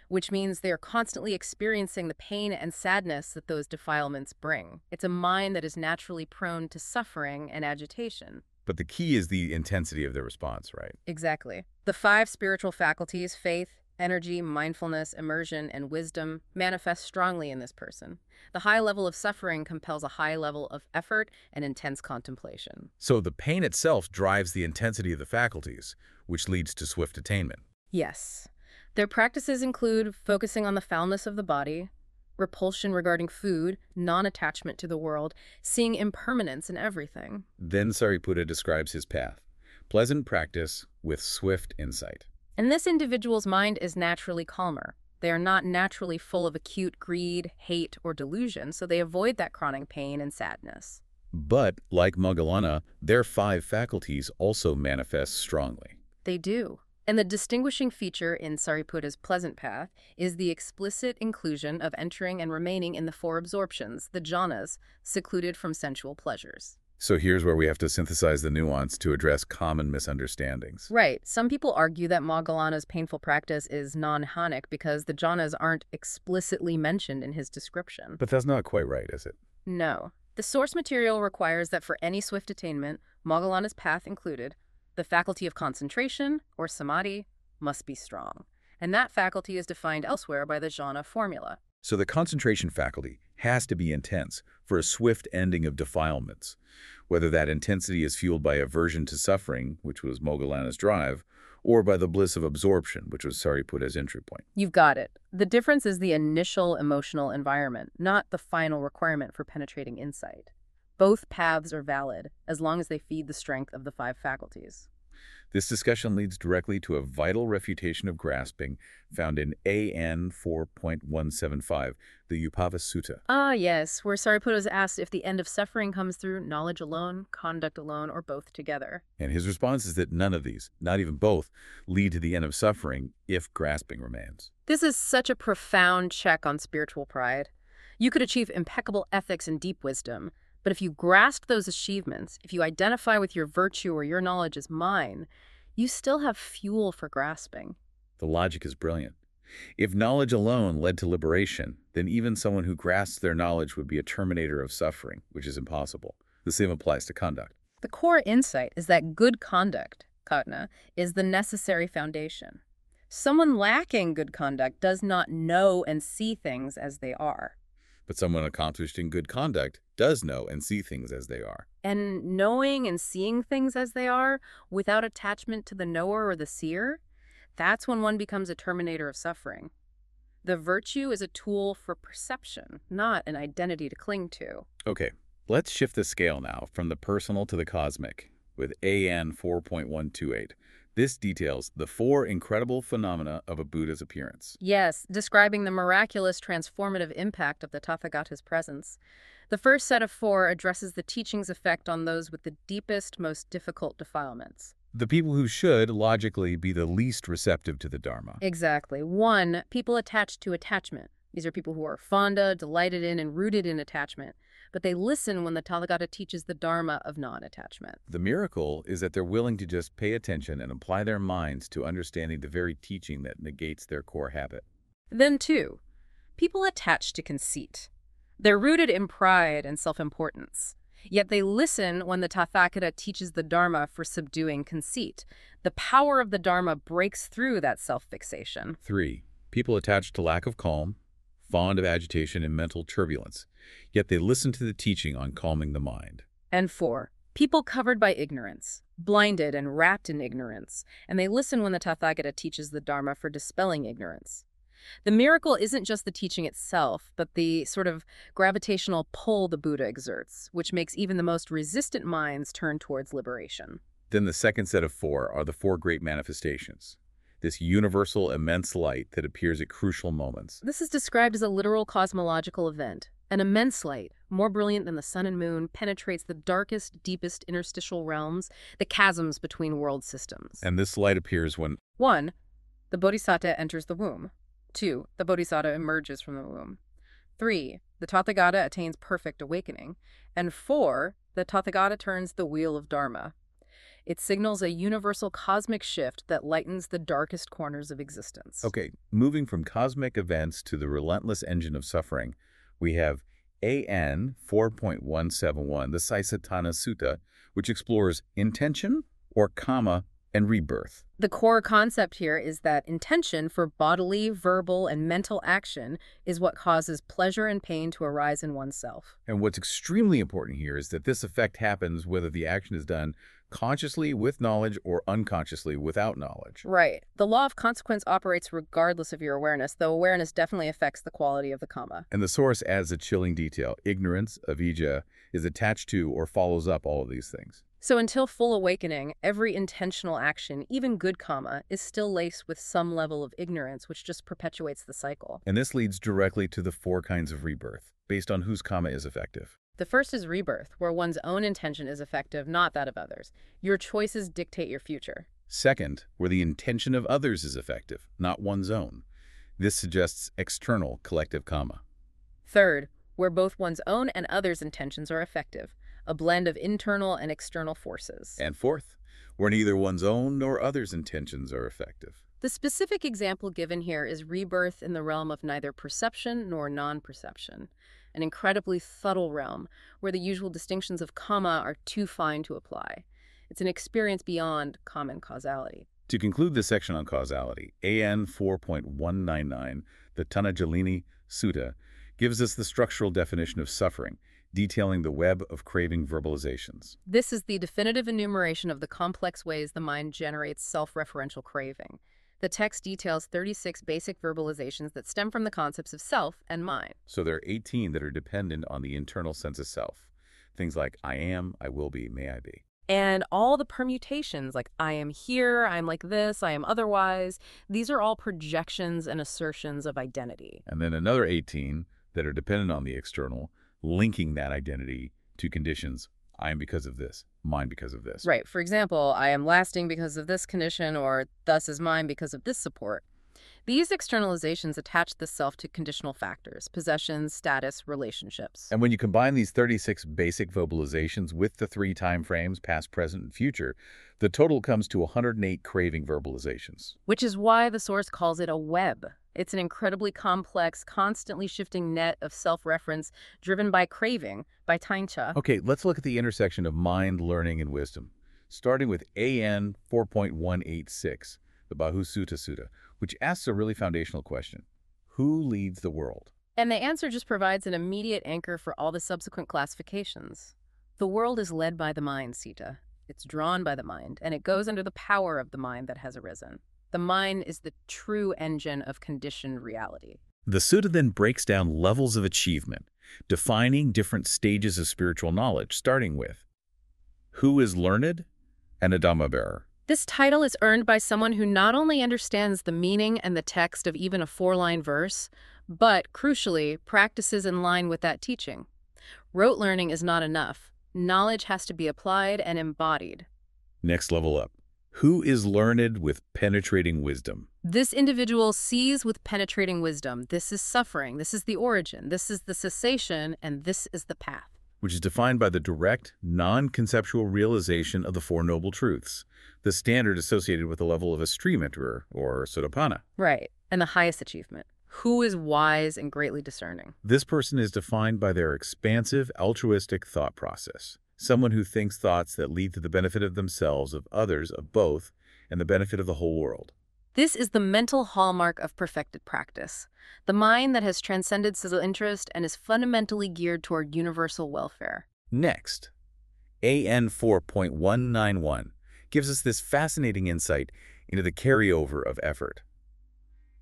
which means they are constantly experiencing the pain and sadness that those defilements bring. It's a mind that is naturally prone to suffering and agitation. But the key is the intensity of the response, right? Exactly. The five spiritual faculties, faith, energy, mindfulness, immersion, and wisdom, manifest strongly in this person. The high level of suffering compels a high level of effort and intense contemplation. So the pain itself drives the intensity of the faculties, which leads to swift attainment. Yes. Their practices include focusing on the foulness of the body, repulsion regarding food, non-attachment to the world, seeing impermanence in everything. Then Sariputta describes his path. Pleasant practice with swift insight. And this individual's mind is naturally calmer. They are not naturally full of acute greed, hate, or delusion, so they avoid that chronic pain and sadness. But, like Moggallana, their five faculties also manifest strongly. They do. And the distinguishing feature in Sariputta's pleasant path is the explicit inclusion of entering and remaining in the four absorptions, the jhanas, secluded from sensual pleasures. So here's where we have to synthesize the nuance to address common misunderstandings. Right. Some people argue that Moggallana's painful practice is non-jhanic because the jhanas aren't explicitly mentioned in his description. But that's not quite right, is it? No. The source material requires that for any swift attainment, Moggallana's path included, the faculty of concentration, or samadhi, must be strong. And that faculty is defined elsewhere by the jhana formula. So the concentration faculty has to be intense for a swift ending of defilements, whether that intensity is fueled by aversion to suffering, which was Moggallana's drive, or by the bliss of absorption, which was Sariputta's entry point. You've got it. The difference is the initial emotional environment, not the final requirement for penetrating insight. Both paths are valid as long as they feed the strength of the five faculties. This discussion leads directly to a vital refutation of grasping found in AN 4.175, the Upava Sutta. Ah, yes, where Sariputta is asked if the end of suffering comes through knowledge alone, conduct alone, or both together. And his response is that none of these, not even both, lead to the end of suffering if grasping remains. This is such a profound check on spiritual pride. You could achieve impeccable ethics and deep wisdom, but if you grasp those achievements, if you identify with your virtue or your knowledge as mine, you still have fuel for grasping. The logic is brilliant. If knowledge alone led to liberation, then even someone who grasps their knowledge would be a terminator of suffering, which is impossible. The same applies to conduct. The core insight is that good conduct, Katna, is the necessary foundation. Someone lacking good conduct does not know and see things as they are. But someone accomplished in good conduct does know and see things as they are. And knowing and seeing things as they are, without attachment to the knower or the seer, that's when one becomes a terminator of suffering. The virtue is a tool for perception, not an identity to cling to. Okay, let's shift the scale now from the personal to the cosmic. With AN 4.128. This details the four incredible phenomena of a Buddha's appearance. Yes, describing the miraculous transformative impact of the Tathagata's presence. The first set of four addresses the teaching's effect on those with the deepest, most difficult defilements. The people who should, logically, be the least receptive to the Dharma. Exactly. One, people attached to attachment. These are people who are fonda, delighted in, and rooted in attachment. But they listen when the Tathagata teaches the Dharma of non-attachment. The miracle is that they're willing to just pay attention and apply their minds to understanding the very teaching that negates their core habit. Then two, people attached to conceit. They're rooted in pride and self-importance. Yet they listen when the Tathagata teaches the Dharma for subduing conceit. The power of the Dharma breaks through that self-fixation. Three, people attached to lack of calm, fond of agitation and mental turbulence, yet they listen to the teaching on calming the mind. And four, people covered by ignorance, blinded and wrapped in ignorance, and they listen when the Tathagata teaches the Dharma for dispelling ignorance. The miracle isn't just the teaching itself, but the sort of gravitational pull the Buddha exerts, which makes even the most resistant minds turn towards liberation. Then the second set of four are the four great manifestations. This universal immense light that appears at crucial moments. This is described as a literal cosmological event. An immense light, more brilliant than the sun and moon, penetrates the darkest, deepest interstitial realms, the chasms between world systems. And this light appears when 1. The Bodhisattva enters the womb. 2. The Bodhisattva emerges from the womb. 3. The Tathagata attains perfect awakening. And 4. The Tathagata turns the wheel of Dharma. It signals a universal cosmic shift that lightens the darkest corners of existence. Okay, moving from cosmic events to the relentless engine of suffering, we have AN 4.171, the Saisatana Sutta, which explores intention or karma and rebirth. The core concept here is that intention for bodily, verbal, and mental action is what causes pleasure and pain to arise in oneself. And what's extremely important here is that this effect happens whether the action is done consciously with knowledge or unconsciously without knowledge. Right. The law of consequence operates regardless of your awareness, though awareness definitely affects the quality of the karma. And the source adds a chilling detail. Ignorance, avijja, is attached to or follows up all of these things. So until full awakening, every intentional action, even good karma, is still laced with some level of ignorance, which just perpetuates the cycle. And this leads directly to the four kinds of rebirth, based on whose karma is effective. The first is rebirth, where one's own intention is effective, not that of others. Your choices dictate your future. Second, where the intention of others is effective, not one's own. This suggests external collective karma. Third, where both one's own and others' intentions are effective, a blend of internal and external forces. And fourth, where neither one's own nor others' intentions are effective. The specific example given here is rebirth in the realm of neither perception nor non-perception, an incredibly subtle realm where the usual distinctions of karma are too fine to apply. It's an experience beyond common causality. To conclude this section on causality, AN 4.199, the Tanhajalini Sutta, gives us the structural definition of suffering, detailing the web of craving verbalizations. This is the definitive enumeration of the complex ways the mind generates self-referential craving. The text details 36 basic verbalizations that stem from the concepts of self and mind. So there are 18 that are dependent on the internal sense of self. Things like I am, I will be, may I be. And all the permutations, like I am here, I'm like this, I am otherwise, these are all projections and assertions of identity. And then another 18 that are dependent on the external, linking that identity to conditions. I am because of this, mine because of this. Right. For example, I am lasting because of this condition, or thus is mine because of this support. These externalizations attach the self to conditional factors, possessions, status, relationships. And when you combine these 36 basic vocalizations with the three time frames, past, present, and future, the total comes to 108 craving verbalizations. Which is why the source calls it a web. It's an incredibly complex, constantly shifting net of self-reference driven by craving, by tanha. Okay, let's look at the intersection of mind, learning, and wisdom. Starting with AN 4.186, the Bahu Sutta Sutta, which asks a really foundational question. Who leads the world? And the answer just provides an immediate anchor for all the subsequent classifications. The world is led by the mind, citta. It's drawn by the mind, and it goes under the power of the mind that has arisen. The mind is the true engine of conditioned reality. The sutta then breaks down levels of achievement, defining different stages of spiritual knowledge, starting with who is learned, and a Dhamma bearer. This title is earned by someone who not only understands the meaning and the text of even a four-line verse, but, crucially, practices in line with that teaching. Rote learning is not enough. Knowledge has to be applied and embodied. Next level up. Who is learned with penetrating wisdom? This individual sees with penetrating wisdom. This is suffering. This is the origin. This is the cessation. And this is the path. which is defined by the direct, non-conceptual realization of the Four Noble Truths, the standard associated with the level of a stream enterer, or Sotapanna. Right. And the highest achievement. Who is wise and greatly discerning? This person is defined by their expansive, altruistic thought process, someone who thinks thoughts that lead to the benefit of themselves, of others, of both, and the benefit of the whole world. This is the mental hallmark of perfected practice. The mind that has transcended self-interest and is fundamentally geared toward universal welfare. Next, AN 4.191 gives us this fascinating insight into the carryover of effort.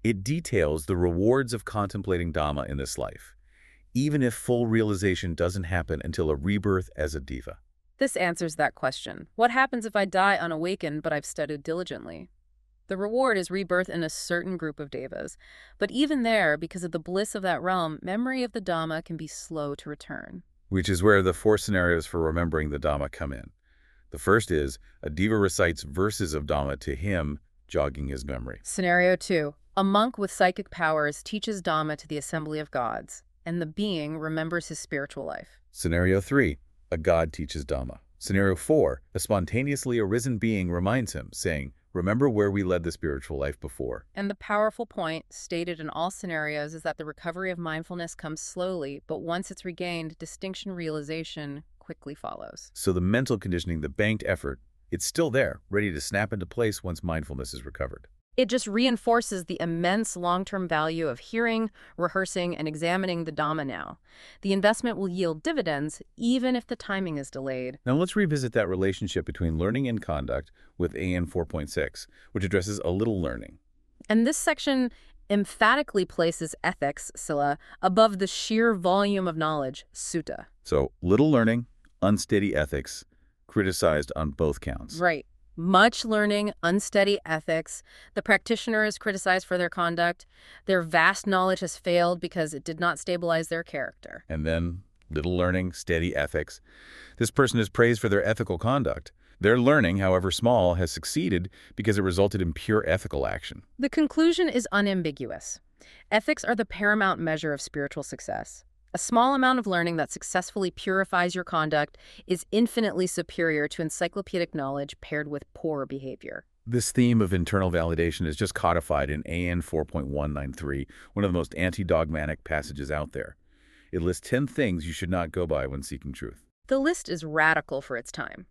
It details the rewards of contemplating Dhamma in this life, even if full realization doesn't happen until a rebirth as a deva. This answers that question. What happens if I die unawakened but I've studied diligently? The reward is rebirth in a certain group of devas. But even there, because of the bliss of that realm, memory of the Dhamma can be slow to return. which is where the four scenarios for remembering the Dhamma come in. The first is a deva recites verses of Dhamma to him, jogging his memory. Scenario 2. A monk with psychic powers teaches Dhamma to the assembly of gods, and the being remembers his spiritual life. Scenario 3. A god teaches Dhamma. Scenario 4. A spontaneously arisen being reminds him, saying, Remember where we led the spiritual life before. And the powerful point, stated in all scenarios, is that the recovery of mindfulness comes slowly, but once it's regained, distinction realization quickly follows. So the mental conditioning, the banked effort, it's still there, ready to snap into place once mindfulness is recovered. It just reinforces the immense long-term value of hearing, rehearsing, and examining the Dhamma now. The investment will yield dividends even if the timing is delayed. Now let's revisit that relationship between learning and conduct with AN 4.6, which addresses a little learning. And this section emphatically places ethics, sila, above the sheer volume of knowledge, sutta. So little learning, unsteady ethics, criticized on both counts. Right. Much learning, unsteady ethics. The practitioner is criticized for their conduct. Their vast knowledge has failed because it did not stabilize their character. And then little learning, steady ethics. This person is praised for their ethical conduct. Their learning, however small, has succeeded because it resulted in pure ethical action. The conclusion is unambiguous. Ethics are the paramount measure of spiritual success. A small amount of learning that successfully purifies your conduct is infinitely superior to encyclopedic knowledge paired with poor behavior. This theme of internal validation is just codified in AN 4.193, one of the most anti-dogmatic passages out there. It lists 10 things you should not go by when seeking truth. The list is radical for its time.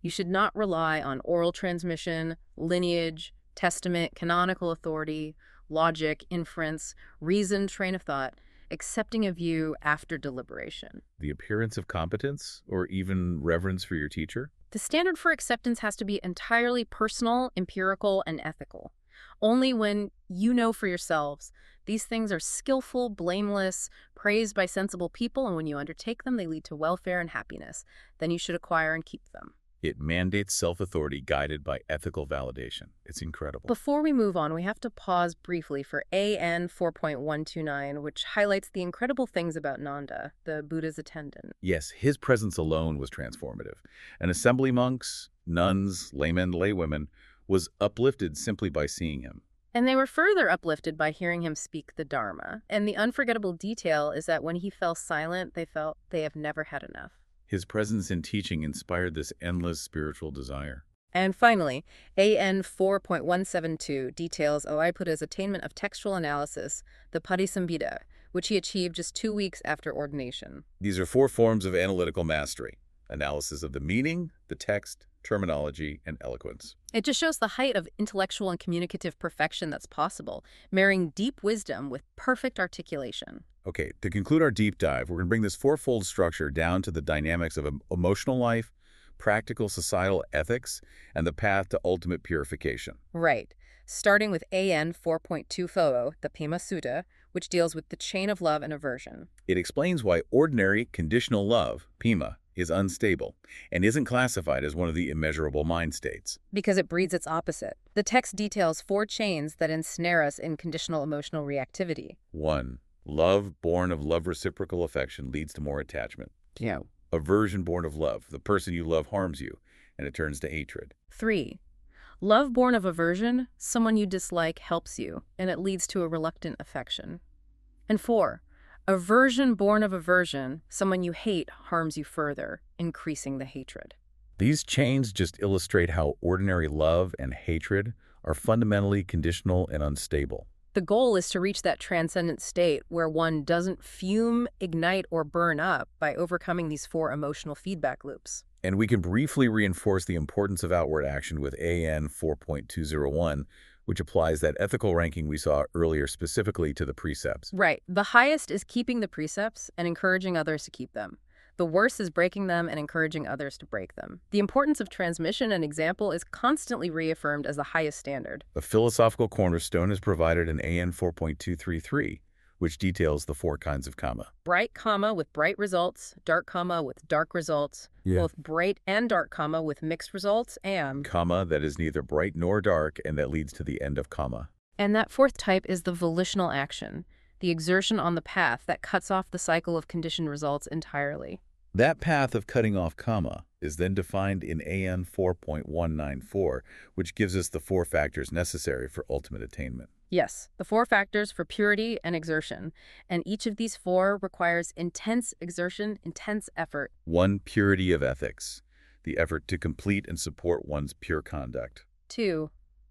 You should not rely on oral transmission, lineage, testament, canonical authority, logic, inference, reason, train of thought, accepting a view after deliberation. The appearance of competence or even reverence for your teacher? The standard for acceptance has to be entirely personal, empirical, and ethical. Only when you know for yourselves these things are skillful, blameless, praised by sensible people, and when you undertake them, they lead to welfare and happiness. Then you should acquire and keep them. It mandates self-authority guided by ethical validation. It's incredible. Before we move on, we have to pause briefly for AN 4.129, which highlights the incredible things about Nanda, the Buddha's attendant. Yes, his presence alone was transformative. And assembly monks, nuns, laymen, laywomen was uplifted simply by seeing him. And they were further uplifted by hearing him speak the Dharma. And the unforgettable detail is that when he fell silent, they felt they have never had enough. His presence and teaching inspired this endless spiritual desire. And finally, AN 4.172 details Oaiputta's attainment of textual analysis, the Patisambhida, which he achieved just two weeks after ordination. These are four forms of analytical mastery. Analysis of the meaning, the text, terminology, and eloquence. It just shows the height of intellectual and communicative perfection that's possible, marrying deep wisdom with perfect articulation. Okay, to conclude our deep dive, we're going to bring this fourfold structure down to the dynamics of emotional life, practical societal ethics, and the path to ultimate purification. Right. Starting with AN 4.240, the Pema Sutta, which deals with the chain of love and aversion. It explains why ordinary conditional love, pema, is unstable and isn't classified as one of the immeasurable mind states. Because it breeds its opposite. The text details four chains that ensnare us in conditional emotional reactivity. 1. Love born of love reciprocal affection leads to more attachment. Yeah. Aversion born of love. The person you love harms you, and it turns to hatred. 3. Love born of aversion, someone you dislike helps you, and it leads to a reluctant affection. And 4. Aversion born of aversion, someone you hate harms you further, increasing the hatred. These chains just illustrate how ordinary love and hatred are fundamentally conditional and unstable. The goal is to reach that transcendent state where one doesn't fume, ignite, or burn up by overcoming these four emotional feedback loops. And we can briefly reinforce the importance of outward action with AN 4.201, which applies that ethical ranking we saw earlier specifically to the precepts. Right. The highest is keeping the precepts and encouraging others to keep them. The worst is breaking them and encouraging others to break them. The importance of transmission and example is constantly reaffirmed as the highest standard. A philosophical cornerstone is provided in AN 4.233, which details the four kinds of karma. Bright kamma with bright results, dark kamma with dark results, Yeah. both bright and dark kamma with mixed results, and Karma that is neither bright nor dark and that leads to the end of karma. And that fourth type is the volitional action, the exertion on the path that cuts off the cycle of conditioned results entirely. That path of cutting off karma is then defined in AN 4.194, which gives us the four factors necessary for ultimate attainment. Yes, the four factors for purity and exertion, and each of these four requires intense exertion, intense effort. One, purity of ethics, the effort to complete and support one's pure conduct. Two,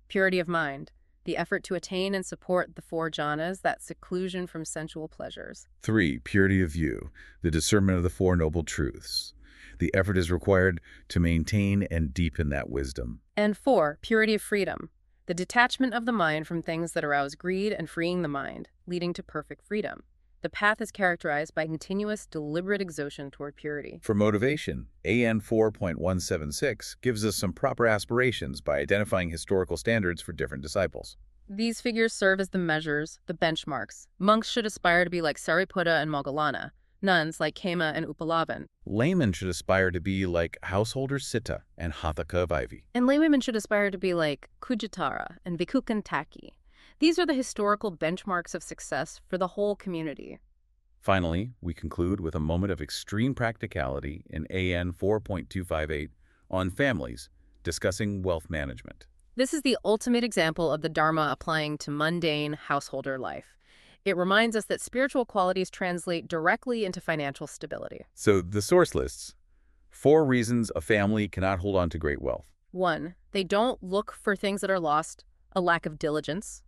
purity of mind, the effort to attain and support the four jhanas, that seclusion from sensual pleasures. Three, purity of view, the discernment of the Four Noble Truths. The effort is required to maintain and deepen that wisdom. And four, purity of freedom, the detachment of the mind from things that arouse greed and freeing the mind, leading to perfect freedom. The path is characterized by continuous, deliberate exertion toward purity. For motivation, AN 4.176 gives us some proper aspirations by identifying historical standards for different disciples. These figures serve as the measures, the benchmarks. Monks should aspire to be like Sariputta and Moggallana, nuns like Khema and Upalavan, Laymen should aspire to be like householder Citta and Hatthaka of Ivy. and laywomen should aspire to be like Kujatara and Vikukantaki. These are the historical benchmarks of success for the whole community. Finally, we conclude with a moment of extreme practicality in AN 4.258 on families, discussing wealth management. This is the ultimate example of the Dharma applying to mundane householder life. It reminds us that spiritual qualities translate directly into financial stability. So, the source lists four reasons a family cannot hold on to great wealth. One, they don't look for things that are lost, a lack of diligence.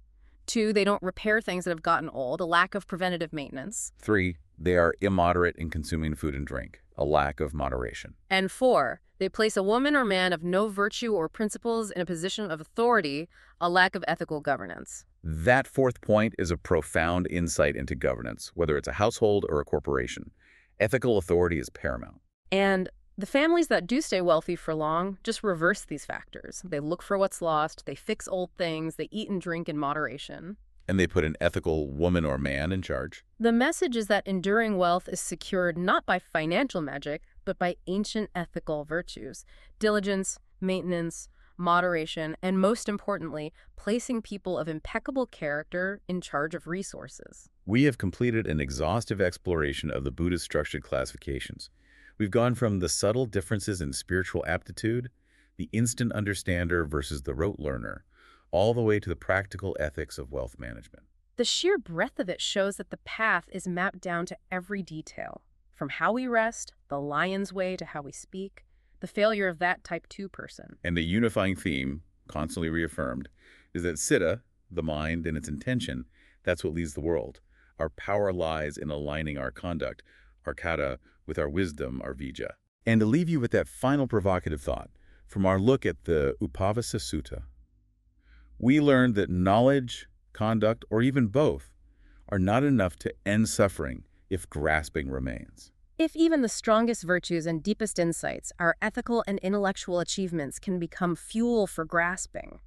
Two, they don't repair things that have gotten old, a lack of preventative maintenance. Three, they are immoderate in consuming food and drink, a lack of moderation. And four, they place a woman or man of no virtue or principles in a position of authority, a lack of ethical governance. That fourth point is a profound insight into governance, whether it's a household or a corporation. Ethical authority is paramount. And the families that do stay wealthy for long just reverse these factors. They look for what's lost, they fix old things, they eat and drink in moderation. And they put an ethical woman or man in charge. The message is that enduring wealth is secured not by financial magic, but by ancient ethical virtues diligence, maintenance, moderation, and most importantly, placing people of impeccable character in charge of resources. We have completed an exhaustive exploration of the Buddhist structured classifications. We've gone from the subtle differences in spiritual aptitude, the instant understander versus the rote learner, all the way to the practical ethics of wealth management. The sheer breadth of it shows that the path is mapped down to every detail, from how we rest, the lion's way, to how we speak, the failure of that type 2 person. And the unifying theme, constantly reaffirmed, is that Siddha, the mind and its intention, that's what leads the world. Our power lies in aligning our conduct, our kata, with our wisdom, our vijja. And to leave you with that final provocative thought, from our look at the Upavasa Sutta, we learned that knowledge, conduct, or even both, are not enough to end suffering if grasping remains. If even the strongest virtues and deepest insights, our ethical and intellectual achievements can become fuel for grasping,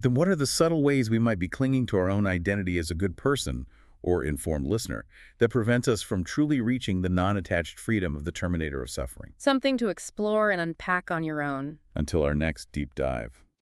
then what are the subtle ways we might be clinging to our own identity as a good person or informed listener that prevents us from truly reaching the non-attached freedom of the terminator of suffering. Something to explore and unpack on your own. Until our next deep dive.